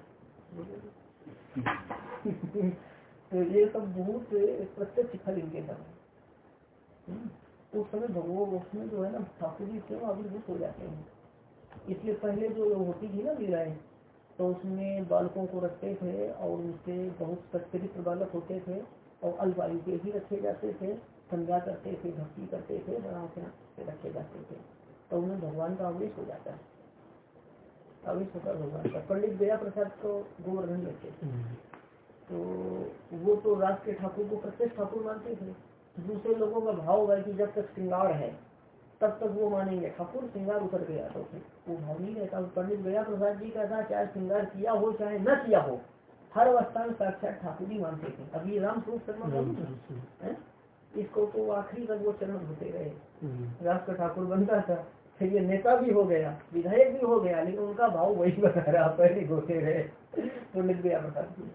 तो ये सब बहुत प्रत्यक्ष फल इनके सब हम्म। उस समय भगवान, उसमें जो है ना, ठाकुर जी क्यों आविर्भूत हो जाते हैं। इसलिए पहले जो होती थी ना लीलाएँ तो उसमें बालकों को रखते थे और उनसे बहुत सच्चरित्र बालक होते थे और अल्पायु के ही रखे जाते थे संज्ञा करते थे भक्ति करते थे बड़ा से रखे जाते थे। तो उन्हें भगवान का आवेश हो जाता है। आवेश होता भगवान का। पंडित दया प्रसाद को गोवर्धन रखे थे। तो वो तो राज के ठाकुर को प्रत्यक्ष ठाकुर मानते थे। दूसरे लोगों का भाव है कि जब तक श्रृंगार है तब तक वो मानेंगे। ठाकुर श्रृंगार उतर गया तो वो भाव नहीं रहता पंडित गया प्रसाद जी का था चाहे श्रृंगार किया हो चाहे न किया हो हर अवस्था में साक्षात ठाकुर ही मानते थे। अभी राम स्वरूप शर्मा इसको तो आखिरी तक वो चरण होते रहे। हम्म। राष्ट्र ठाकुर बनता था फिर ये नेता भी हो गया विधायक भी हो गया लेकिन उनका भाव वही बता रहा पहले होते रहे पंडित गया प्रसाद जी।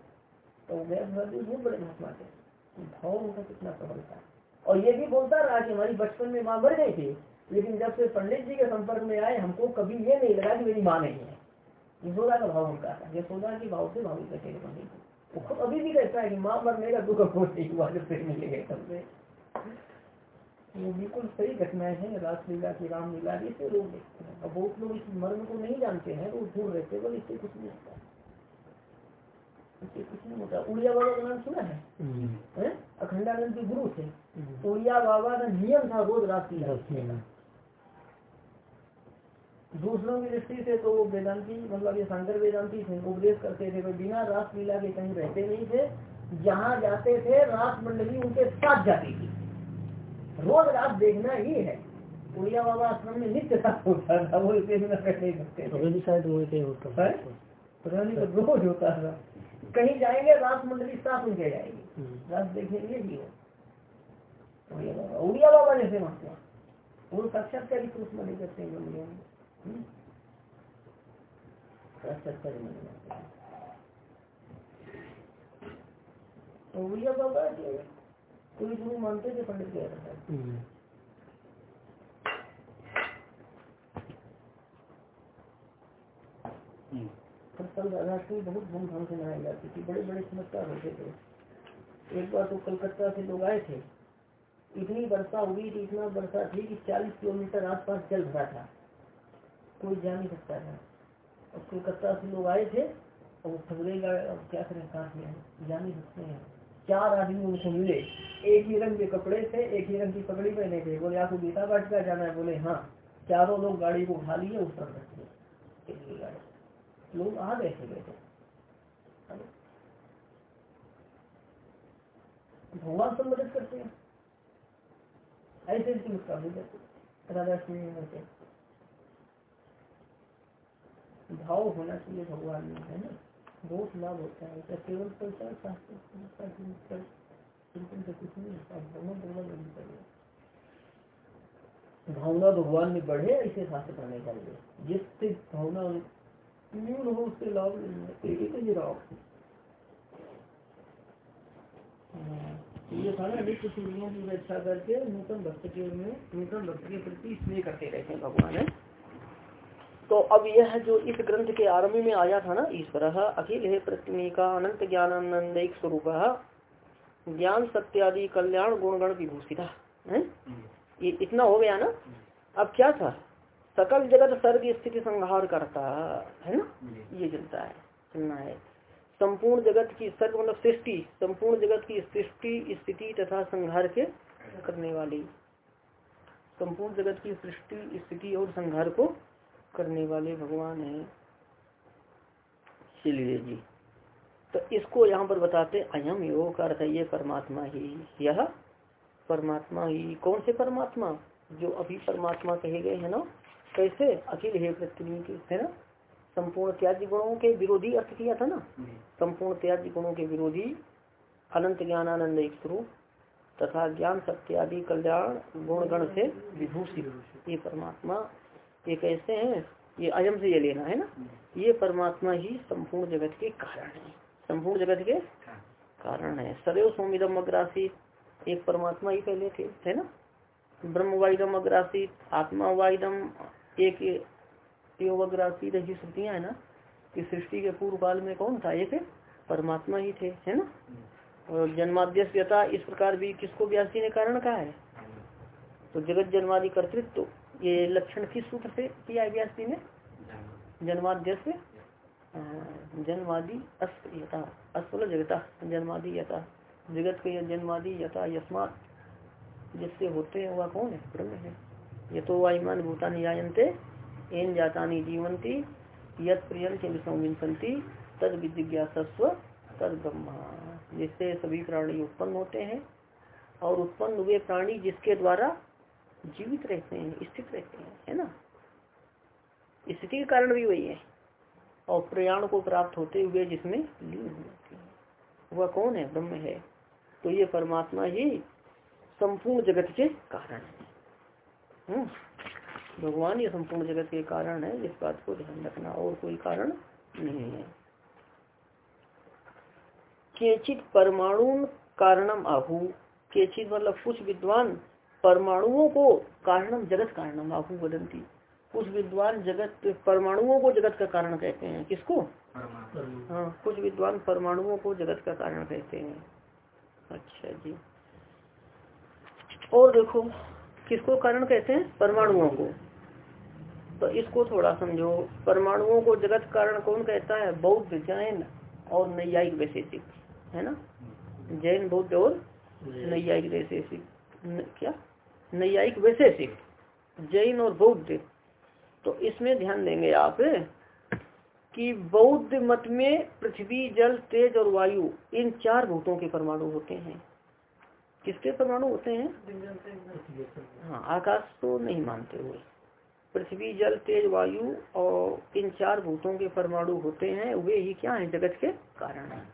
तो गया प्रसाद जी बहुत बड़े महात्मा थे। भाव उनका कितना प्रबल था। और ये भी बोलता रहा कि हमारी बचपन में माँ मर गई थी लेकिन जब से पंडित जी के संपर्क में आए हमको कभी ये नहीं लगा कि मेरी माँ नहीं है। यशोदा का भाव उनका था। यशोदा के भाव से भावी करते थे पंडित जी। वो खुद अभी भी कहता है कि माँ मरने का दुख अफोस नहीं हुआ जब से मिले गए तब से वो बिल्कुल सही घटनाएँ हैं रासलीला की रामलीला इसे लोग देखते हैं। और बहुत लोग इस मर्म को नहीं जानते हैं तो दूर रहते बोले इससे कुछ नहीं होता। इससे कुछ नहीं होता। उड़िया बाबा का नाम सुना है? हम्म। अखंडानंद के गुरु थे। हम्म। उड़िया बाबा का नियम था रोज रासलीला। दूसरों की दृष्टि से तो वो वेदांती मतलब ये शंकर वेदांती थे उपदेश करते थे बिना रास लीला के कहीं रहते नहीं थे जहाँ जाते थे रास मंडली उनके साथ जाती थी। रोज रात देखना ही है। उड़िया बाबा आश्रम में नित्य साथ होता था वो इसे नहीं सकते है रोज होता था। कहीं जाएँगे रास मंडली साथ उनके जाएगी। हम्म। रात देखेंगे ही हो। उड़िया बाबा जैसे महात्मा वो साक्षात्कारी पुरुष माने करते हैं। उड़िया बाबा कोई मानते थे पंडित राष्ट्रीय बहुत धूमधाम से मनाई जाती थी बड़े बड़े चमत्कार होते थे एक बार तो कलकत्ता से लोग आए थे इतनी वर्षा हुई थी इतना वर्षा थी कि 40 किलोमीटर आसपास जल भरा था कोई जा नहीं सकता था। और कोलकाता से लोग आए थे और वो फगड़ेगा अब क्या करें, कहा जा नहीं सकते हैं। चार आदमी उनको मिले। एक ही रंग के कपड़े थे, एक ही रंग की पगड़ी पहने थे। बोले, आपको गीता पाठ का जाना है? बोले हाँ। चारों लोग गाड़ी को उठा लिए, उस पर रख दिए लोग आ गए थे बैठे। भगवान सब मदद करते हैं। ऐसे ऐसे मुस्कान हो। राधा होते भाव होना चाहिए भगवान में, है ना? बहुत लाभ होता है। क्या केवल पैसा शास्त्र चिंतन से कुछ नहीं होता भावना भगवान में बढ़े, ऐसे शास्त्र करने चाहिए जिससे भावना न्यून हो, उससे लाभ नहीं है। एक ही। लाभ ये था ना नित्य की रक्षा करके, नूतन भक्त के नूतन भक्त के प्रति स्नेह करते रहते हैं भगवान, है? तो अब यह जो इस ग्रंथ के आरंभ में आया था ना ईश्वर अखिल है पृथ्वी का अनंत ज्ञान एक स्वरूप ज्ञान सत्यादि कल्याण गुणगण विभूषिता। है? ये इतना हो गया ना? अब क्या था? सकल जगत सर्ग स्थिति संहार करता है ना? ये चलता है चलना है। संपूर्ण जगत की सर्ग मतलब सृष्टि संपूर्ण जगत की सृष्टि स्थिति तथा संहार के करने वाली। संपूर्ण जगत की सृष्टि स्थिति और संहार को करने वाले भगवान है। इसलिए जी। तो इसको यहाँ पर बताते अयम योग का अर्थ है ये परमात्मा ही। यह परमात्मा ही। कौन से परमात्मा? जो अभी परमात्मा कहे गए है ना? कैसे? अखिल हे पृथ्वी के है ना? संपूर्ण त्याज्य गुणों के विरोधी अर्थ किया था ना? संपूर्ण त्याज्य गुणों के विरोधी अनंत ज्ञानानंद एक स्वरूप तथा ज्ञान सत्यादि कल्याण गुण गण से विभूषित। ये परमात्मा ये कैसे हैं? ये अयम से ये लेना है ना? ये परमात्मा ही संपूर्ण जगत के कारण है। संपूर्ण जगत के कारण है। सदैव सोमिदम अग्रासी एक परमात्मा ही पहले थे है ना? ब्रह्म वाइदम अग्रासी आत्मा वाइदम एक अग्रासी रही श्रुतियाँ है ना? कि सृष्टि के पूर्व काल में कौन था? एक परमात्मा ही थे है ना? और जन्माद्यता इस प्रकार भी किसको व्यासी ने कारण कहा है। तो जगत जन्मादि कर्तृत्व ये लक्षण किस सूत्र से किया है व्यास ने जन्माद्य से जन्मादि अस्यता अस्वल जगता, जन्मादि यथा, जगत के जन्मादि यथा, यस्मात, जिससे होते हैं वह कौन है? ब्रह्म है। ये तो वायुमान भूता निजायते एन जातानी जीवंती यद प्रियन के विसंविंसंती तद विजिज्ञासस्व, तद ब्रह्मा। जिससे सभी प्राणी उत्पन्न होते हैं, और उत्पन्न हुए प्राणी जिसके द्वारा जीवित रहते हैं, स्थित रहते हैं, है ना? स्थिति के कारण भी वही है। और प्रयाण को प्राप्त होते हुए जिसमें लीन हो जाते हैं। वह कौन है? ब्रह्म है। तो ये परमात्मा ही संपूर्ण जगत के कारण है। हम्म? भगवान ये संपूर्ण जगत के कारण है इस बात को ध्यान रखना और कोई कारण नहीं है। केचित परमाणु कारणम आहु। केचित मतलब कुछ विद्वान परमाणुओं को कारणम जगत कारणम आहू बदंती कुछ विद्वान जगत परमाणुओं को जगत का कारण कहते हैं। किसको? हाँ कुछ विद्वान परमाणुओं को जगत का कारण कहते हैं। अच्छा जी। और देखो किसको कारण कहते हैं? परमाणुओं को। तो इसको थोड़ा समझो। परमाणुओं को जगत कारण कौन कहता है? बौद्ध जैन और नैयायिक वैशेषिक है ना? जैन बौद्ध और नैयायिक। वैशेषिक। क्या? नैयायिक वैशेषिक जैन और बौद्ध तो इसमें ध्यान देंगे आप कि बौद्ध मत में पृथ्वी, जल, तेज और वायु, इन चार भूतों के परमाणु होते हैं। किसके परमाणु होते हैं? हाँ आकाश तो नहीं मानते हुए। पृथ्वी, जल, तेज, वायु और इन चार भूतों के परमाणु होते हैं, वे ही क्या है, जगत के कारण है।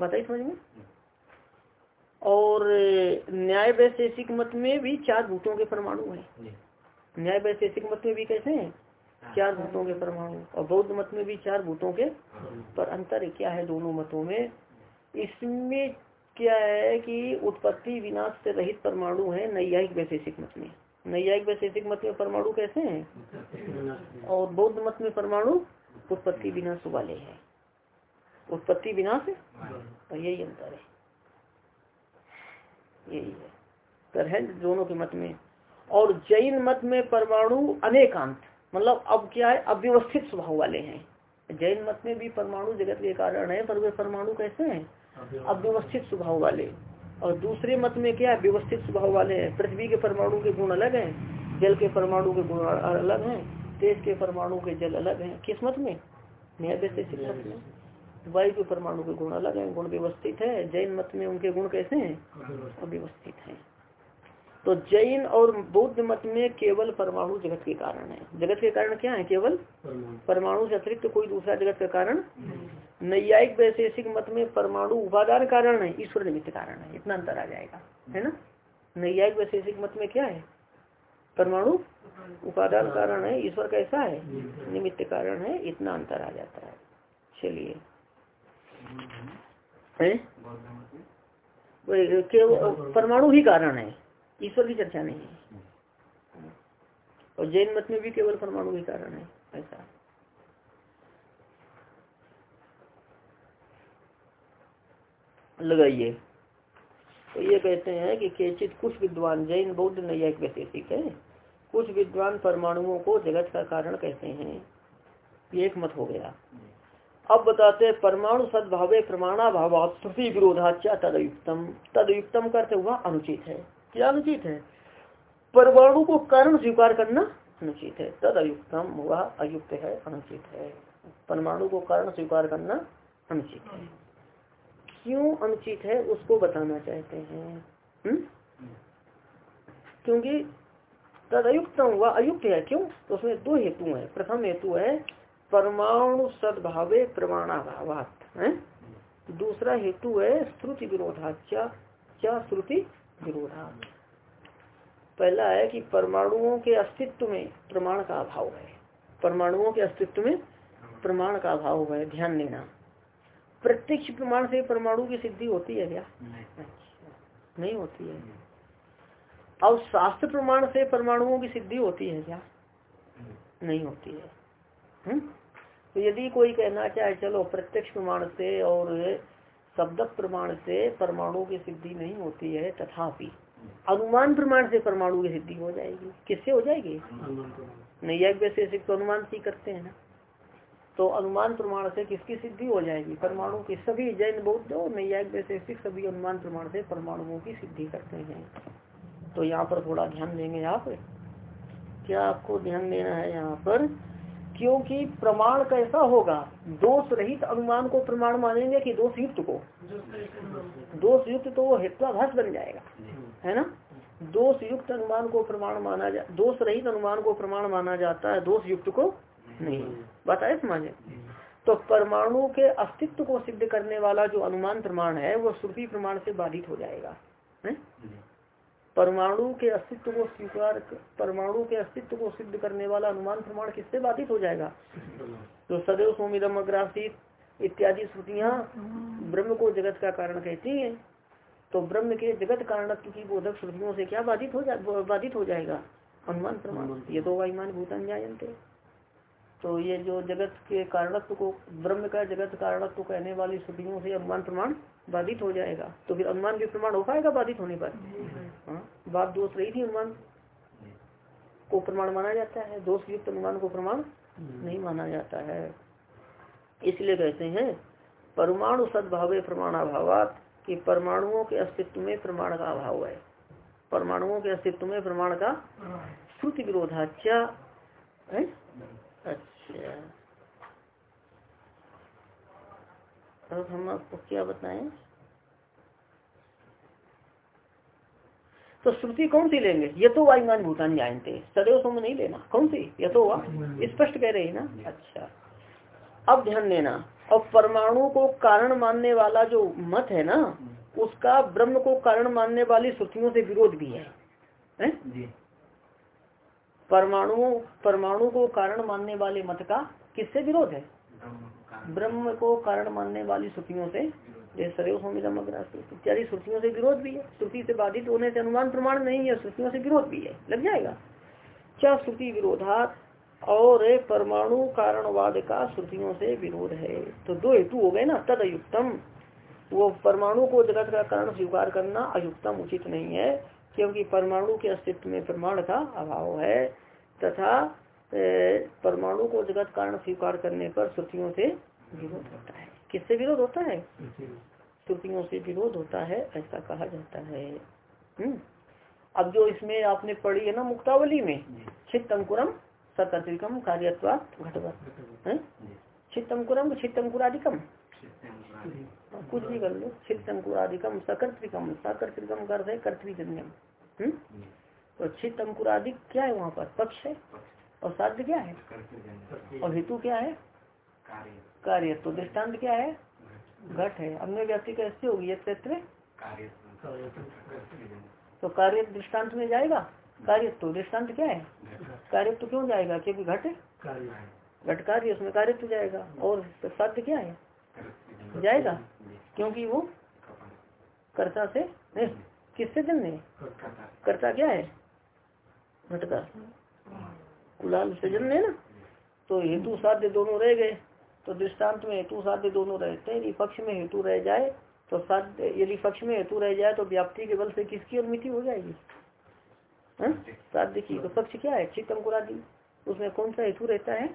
बताइए, समझ में? और न्याय वैशेषिक मत में भी चार भूतों के परमाणु है। न्याय वैशेषिक मत में भी कैसे हैं? चार भूतों के परमाणु। और बौद्ध मत में भी चार भूतों के पर अंतर क्या है दोनों मतों में? इसमें क्या है कि उत्पत्ति विनाश से रहित परमाणु है नैयायिक वैशेषिक मत में। नैयायिक वैशेषिक मत में परमाणु कैसे हैं? और बौद्ध मत में परमाणु उत्पत्ति विनाश वाले हैं। उत्पत्ति विनाश? और यही अंतर है। यही है। कर है दोनों के मत में। और जैन मत में परमाणु अनेकांत मतलब अब क्या है? अव्यवस्थित स्वभाव वाले हैं। जैन मत में भी परमाणु जगत के कारण है पर वे परमाणु कैसे हैं? अव्यवस्थित। स्वभाव वाले। और दूसरे मत में क्या है? व्यवस्थित स्वभाव वाले हैं। पृथ्वी के परमाणु के गुण अलग हैं। जल के परमाणु के गुण अलग हैं। तेज के परमाणु के जल अलग हैं। किस मत में? न्याय मत में। वायु के परमाणु के गुण अलग है गुण व्यवस्थित है। जैन मत में उनके गुण कैसे हैं? अव्यवस्थित है। तो जैन और बौद्ध मत में केवल परमाणु जगत के कारण है। जगत के कारण क्या है? केवल परमाणु। से अतिरिक्त कोई दूसरा जगत का कारण नैयायिक वैशेषिक मत में परमाणु उपादान कारण है ईश्वर निमित्त कारण है। इतना अंतर आ जाएगा है ना? नैयायिक वैशेषिक मत में क्या है? परमाणु उपादान कारण है ईश्वर कैसा है? निमित्त कारण है इतना अंतर आ जाता है। चलिए। परमाणु ही कारण है। ईश्वर की चर्चा नहीं है। और जैन मत में भी केवल परमाणु ही कारण है, ऐसा। लगाइए। तो ये कहते हैं कि केचित कुछ विद्वान, जैन, बौद्ध नैयायिक वैशेषिक है? कुछ विद्वान परमाणुओं को जगत का कारण कहते हैं। ये एक मत हो गया। अब बताते परमाणु सद्भावे प्रमाणा भाव श्रुति विरोधाच्या तदयुक्तम तदयुक्तम करते हुआ अनुचित है। क्या अनुचित है? परमाणु को कारण स्वीकार करना अनुचित है। तद अयुक्तम वह अयुक्त है, अनुचित है। परमाणु को कारण स्वीकार करना अनुचित है। क्यों अनुचित है, उसको बताना चाहते हैं। हुँ? क्योंकि तदयुक्तम वह अयुक्त है। क्यों? तो उसमें दो हेतु है। प्रथम हेतु है परमाणु सद्भावे प्रमाणाभावात है? दूसरा हेतु है श्रुति विरोधा क्या श्रुति विरोधा पहला है कि परमाणुओं के अस्तित्व में प्रमाण का अभाव है। परमाणुओं के अस्तित्व में प्रमाण का अभाव है ध्यान देना। प्रत्यक्ष प्रमाण से परमाणु की सिद्धि होती है क्या? अच्छा नहीं होती है। अब शास्त्र प्रमाण से परमाणुओं की सिद्धि होती है क्या? नहीं होती है। हुँ? तो यदि कोई कहना चाहे चलो प्रत्यक्ष प्रमाण से और शब्द प्रमाण से परमाणु की सिद्धि नहीं होती है तथापि अनुमान प्रमाण से परमाणु की सिद्धि हो जाएगी। किससे हो जाएगी? नैयायिक वैसे तो अनुमान से करते हैं ना। तो अनुमान प्रमाण से किसकी सिद्धि हो जाएगी? परमाणु की सभी जैन बौद्ध और नैयायिक वैसे सभी अनुमान प्रमाण से परमाणुओं की सिद्धि करते हैं। तो यहाँ पर थोड़ा ध्यान देंगे आप। क्या आपको ध्यान देना है यहाँ पर? क्योंकि प्रमाण कैसा होगा, दोष रहित अनुमान को प्रमाण मानेंगे कि दोष युक्त को। दोष युक्त तो वो हेत्वाभाष बन जाएगा, है ना? दोष युक्त अनुमान को प्रमाण माना जा, दोष रहित अनुमान को प्रमाण माना जाता है, दोष युक्त को नहीं। बताए समाजे तो परमाणु के अस्तित्व को सिद्ध करने वाला जो अनुमान प्रमाण है, वो श्रुति प्रमाण से बाधित हो जाएगा, है? परमाणु के अस्तित्व को स्वीकार परमाणु के अस्तित्व को सिद्ध करने वाला अनुमान प्रमाण किससे बाधित हो जाएगा? तो सदैव सोमिदम अग्रासित इत्यादि श्रुतियाँ ब्रह्म को जगत का कारण कहती हैं। तो ब्रह्म के जगत कारणत्व की बोधक श्रुतियों से क्या बाधित हो जाए बाधित हो जाएगा? अनुमान प्रमाण। ये तो वायुमान भूतन जायते तो ये जो जगत के कारणत्व को ब्रह्म का जगत कारणत्व कहने वाली श्रुतियों से अनुमान प्रमाण बाधित हो जाएगा। तो फिर अनुमान भी प्रमाण हो पाएगा बाधित होने पर? हाँ। बात दोष रही थी अनुमान को प्रमाण माना जाता है। दोष युक्त अनुमान को प्रमाण नहीं माना जाता है। इसलिए कहते हैं परमाणु सद्भावे प्रमाणाभावात कि परमाणुओं के अस्तित्व में प्रमाण का अभाव है। परमाणुओं के अस्तित्व में प्रमाण का श्रुति विरोधाच्या अच्छा। अब हम आपको क्या बताएँ? तो श्रुति कौन सी लेंगे? ये तो वायुमान भूतान जानते सदैव तुम नहीं लेना। कौन सी? ये तो स्पष्ट कह रही ना? अच्छा। अब ध्यान देना। और परमाणु को कारण मानने वाला जो मत है ना उसका ब्रह्म को कारण मानने वाली श्रुतियों से विरोध भी है, है? परमाणु परमाणु को कारण मानने वाले मत का किससे विरोध है? ब्रह्म को कारण मानने वाली श्रुतियों से इत्यादि श्रुतियों से विरोध भी है। श्रुति से बाधित होने से अनुमान प्रमाण नहीं है, श्रुतियों से विरोध भी है। लग जाएगा। क्या श्रुति विरोधात और परमाणु कारणवाद का श्रुतियों से विरोध है? तो दो हेतु हो गए ना, तद अयुक्तम। वो परमाणु को जगत का कारण स्वीकार करना अयुक्तम उचित नहीं है, क्योंकि परमाणु के अस्तित्व में प्रमाण का अभाव है, तथा परमाणु को जगत कारण स्वीकार करने पर श्रुतियों से विरोध होता है। किससे विरोध होता है? श्रुतियों से विरोध होता है ऐसा कहा जाता है। हम्म। अब जो इसमें आपने पढ़ी है ना मुक्तावली में छित अंकुरम सकर्तिकम कार्यत्वात घटवत। छित अंकुरम छित अंकुराधिकम कुछ भी कर लो। छित अंकुराधिकम सकर्तिकम सकर्तिकम कर है कर्तृजन्यम हम्म? तो छित अंकुराधिक क्या है वहाँ पर? पक्ष है। और साध्य क्या है? और हेतु क्या है? कार्य। तो दृष्टांत क्या है? घट है। अन्य व्यक्ति कैसे होगी? एक क्षेत्र? तो कार्य दृष्टांत में जाएगा? कार्य तो दृष्टांत क्या है? कार्य तो क्यों जाएगा? क्योंकि घट घट कार्य उसमें कार्य तो जाएगा। और साध्य क्या है? जाएगा। क्योंकि वो कर्ता से नहीं किससे जन्मे कर्ता क्या है? घटका कुलाल से जन्मे ना? तो हेतु साध्य दोनों रह गए। तो दृष्टांत में हेतु साध्य दोनों रहते हैं। यदि पक्ष में हेतु रह जाए तो साध्य, यदि पक्ष में हेतु रह जाए तो व्याप्ति के बल से किसकी अनुमिति हो जाएगी? हाँ? साध्य की। तो पक्ष क्या है? चित्त अंकुरादि उसमें कौन सा हेतु रहता है?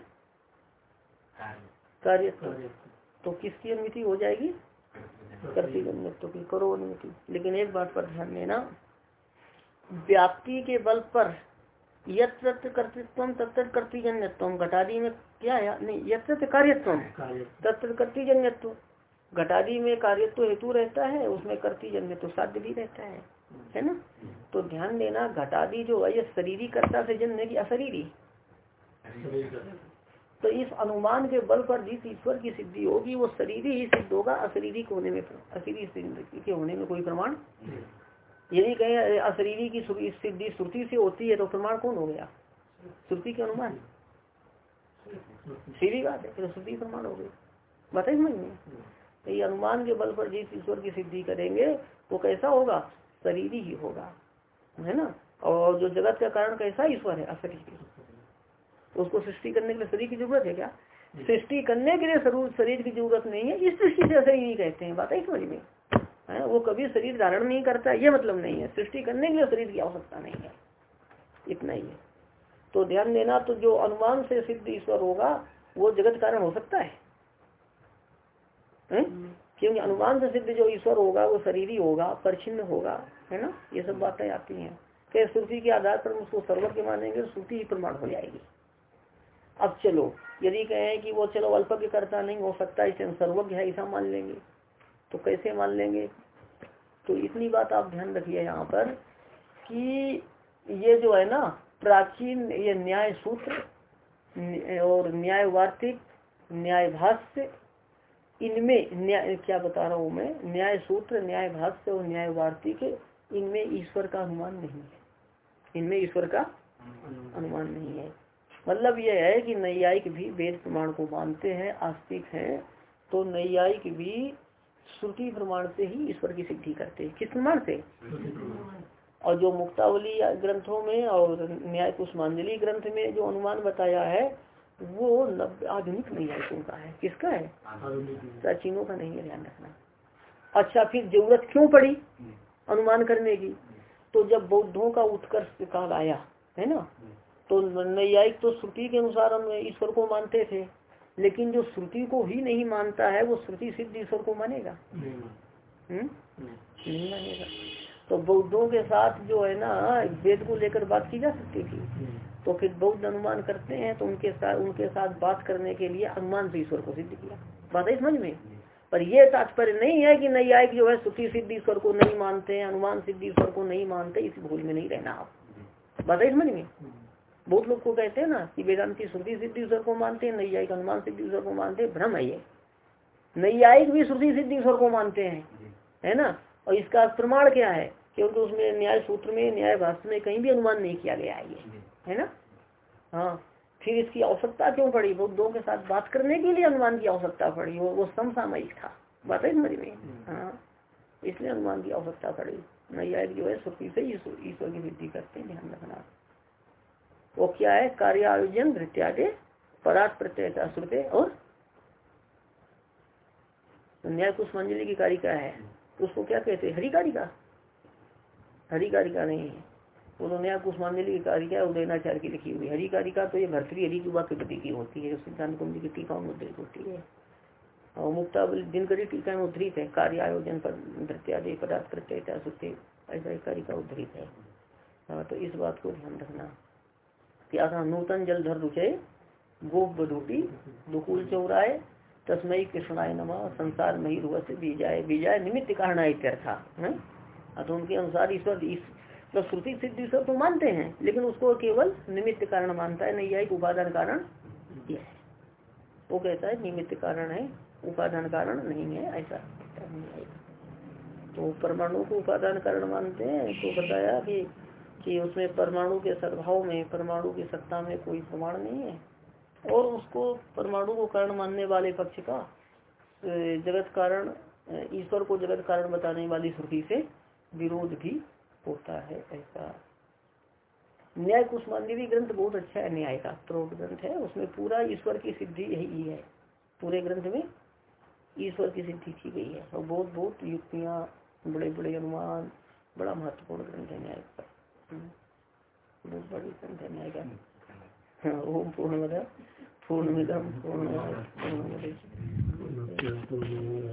कार्य तो किसकी अनुमिति हो जाएगी? करती तो की। करो अनुमिति। लेकिन एक बात पर ध्यान देना। व्याप्ति के बल पर यत्र कर्तृत्व तत्र कर्तृजन्यत्व। घटादी में क्या है नहीं? यत्र कार्यत्व। तत्र कर्तृजन्यत्व। घटादी में कार्यत्व हेतु रहता है उसमें कर्तृजन्य तो साध्य भी रहता है। है ना? तो ध्यान देना घटादी जो है ये शरीरी कर्ता से जन्म की अशरीरी? तो इस अनुमान के बल पर जिस ईश्वर की सिद्धि होगी वो शरीरी ही सिद्ध होगा अशरीरी के होने में अशरीरी के होने में कोई प्रमाण? यदि कहें अशरीरी की सिद्धि श्रुति से होती है तो प्रमाण कौन हो गया? श्रुति के अनुमान। सीधी बात है, फिर श्रुति प्रमाण हो गई। बताइए समझ में? ये अनुमान के बल पर जिस ईश्वर की सिद्धि करेंगे, वो कैसा होगा? शरीर ही होगा, है ना? और जो जगत का कारण कैसा ईश्वर है? अशरीरी उसको सृष्टि करने के लिए शरीर की ज़रूरत है क्या? सृष्टि करने के लिए शरीर की ज़रूरत नहीं है, इस दृष्टि से ऐसा ही नहीं कहते हैं। बात है समझ में? है वो कभी शरीर धारण नहीं करता, ये मतलब नहीं है। सृष्टि करने के लिए शरीर की आवश्यकता नहीं है। इतना ही है। तो ध्यान देना तो जो अनुमान से सिद्ध ईश्वर होगा वो जगत कारण हो सकता है। हम्म। क्योंकि अनुमान से सिद्ध जो ईश्वर होगा वो शरीरी होगा परछिन्न होगा है ना? ये सब बातें आती हैं। क्या श्रुति के आधार पर उसको सर्वर के मानेंगे श्रुति ही प्रमाण हो जाएगी। अब चलो यदि कहें कि वो चलो अल्पज्ञ करता नहीं हो सकता इसे सर्वज्ञ है ऐसा मान लेंगे। तो कैसे मान लेंगे? तो इतनी बात आप ध्यान रखिए यहाँ पर कि ये जो है ना प्राचीन ये न्याय सूत्र और न्याय वार्तिक, न्याय भाष्य, इनमें न्याय, क्या बता रहा हूँ मैं? न्याय सूत्र, न्याय भाष्य और न्याय वार्तिक, इनमें ईश्वर का अनुमान नहीं है। इनमें ईश्वर का अनुमान नहीं है। मतलब यह है कि नैयायिक भी वेद प्रमाण को मानते हैं, आस्तिक हैं तो नैयायिक भी श्रुति प्रमाण से ही ईश्वर की सिद्धि करते हैं। किस प्रमाण से? और जो मुक्तावली ग्रंथों में और न्याय पुष्पांजलि ग्रंथ में जो अनुमान बताया है वो आधुनिक नैयायिकों का है। किसका है? प्राचीनों का नहीं है ध्यान रखना। अच्छा फिर ज़रूरत क्यों पड़ी? अनुमान करने की। तो जब बौद्धों का उत्कर्ष काल आया है ना? तो नैयायिक तो श्रुति के अनुसार हम ईश्वर को मानते थे लेकिन जो श्रुति को ही नहीं मानता है वो श्रुति सिद्ध ईश्वर को मानेगा। हम्म? नहीं मानेगा। तो बौद्धों के साथ जो है ना वेद को लेकर बात की जा सकती थी। तो फिर बौद्ध अनुमान करते हैं तो उनके साथ उनके साथ बात करने के लिए अनुमान से ईश्वर को सिद्ध किया। बात है समझ में? पर यह तात्पर्य नहीं है कि नहीं आए जो है श्रुति सिद्ध ईश्वर को नहीं मानते हैं अनुमान सिद्ध ईश्वर को नहीं मानते इस भूल में नहीं रहना आप। बात है समझ में? बहुत लोग को कहते हैं ना कि वेदांति श्रुति सिद्धि ईश्वर को मानते हैं नैयायिक अनुमान सिद्धि ईश्वर को मानते हैं भ्रम है ये। नैयायिक भी श्रुति सिद्धि ईश्वर को मानते हैं है ना? और इसका प्रमाण क्या है? क्योंकि उसमें न्याय सूत्र में न्याय भाष्य में कहीं भी अनुमान नहीं किया गया है ये है ना? हाँ फिर इसकी आवश्यकता क्यों पड़ी? बुद्धों के साथ बात करने के लिए अनुमान की आवश्यकता पड़ी वो वो समसामयिक था। बात है समझ में? हाँ इसलिए अनुमान की आवश्यकता पड़ी। नैयायिक जो है श्रुति से ईश्वर की वृद्धि करते हैं ध्यान रखना। वो क्या है? कार्य आयोजन नृत्यादि परात प्रत्यय श्रुते और न्याय कुष्मांजलि की कार्य क्या है? उसको क्या कहते हैं? हरी कारिका हरी कारिका नहीं है। तो नया कुष्मांजलि की कारिका उदयनाचार्य की लिखी हुई हरी कारिका तो ये भरतरी हरी की वाक्य प्रति की होती है सिद्धांत कुंज की टीका में उद्धृत होती है। और मुक्ता दिन करी टीका में उद्धृत है। कार्य आयोजन पर नृत्यादि पदार्थ प्रत्यय सुते ऐसा कारिका उद्धृत है। हाँ तो इस बात को ध्यान रखना क्या था नूतन जलधर रुचे गोप बधूटी दुकुल चौराए तस्मय कृष्णाय नमा, संसार मही रुवस बीजाय। बीजाय निमित्त कारण था तो उनके अनुसार ईश्वर तो श्रुति सिद्ध ईश्वर तो मानते हैं, लेकिन उसको केवल निमित्त कारण मानता है, नहीं एक उपादान कारण है। वो कहता है, निमित्त कारण है, उपादान कारण नहीं है, ऐसा तो परमाणु को उपादान कारण मानते हैं तो बताया कि कि उसमें परमाणु के सद्भाव में, परमाणु की सत्ता में कोई प्रमाण नहीं है। और उसको परमाणु को कारण मानने वाले पक्ष का जगत कारण ईश्वर को जगत कारण बताने वाली श्रुति से विरोध भी होता है ऐसा। न्याय कुष्मांडवी ग्रंथ बहुत अच्छा है, न्याय का प्रोट ग्रंथ है, उसमें पूरा ईश्वर की सिद्धि यही है। पूरे ग्रंथ में ईश्वर की सिद्धि की गई है। और बहुत बहुत युक्तियाँ बड़े बड़े अनुमान, बड़ा महत्वपूर्ण ग्रंथ है न्याय का। हम्म। बहुत बड़ी ग्रंथ है न्याय का। हाँ ओम पूर्ण पूर्णमिदम पूर्ण पूर्ण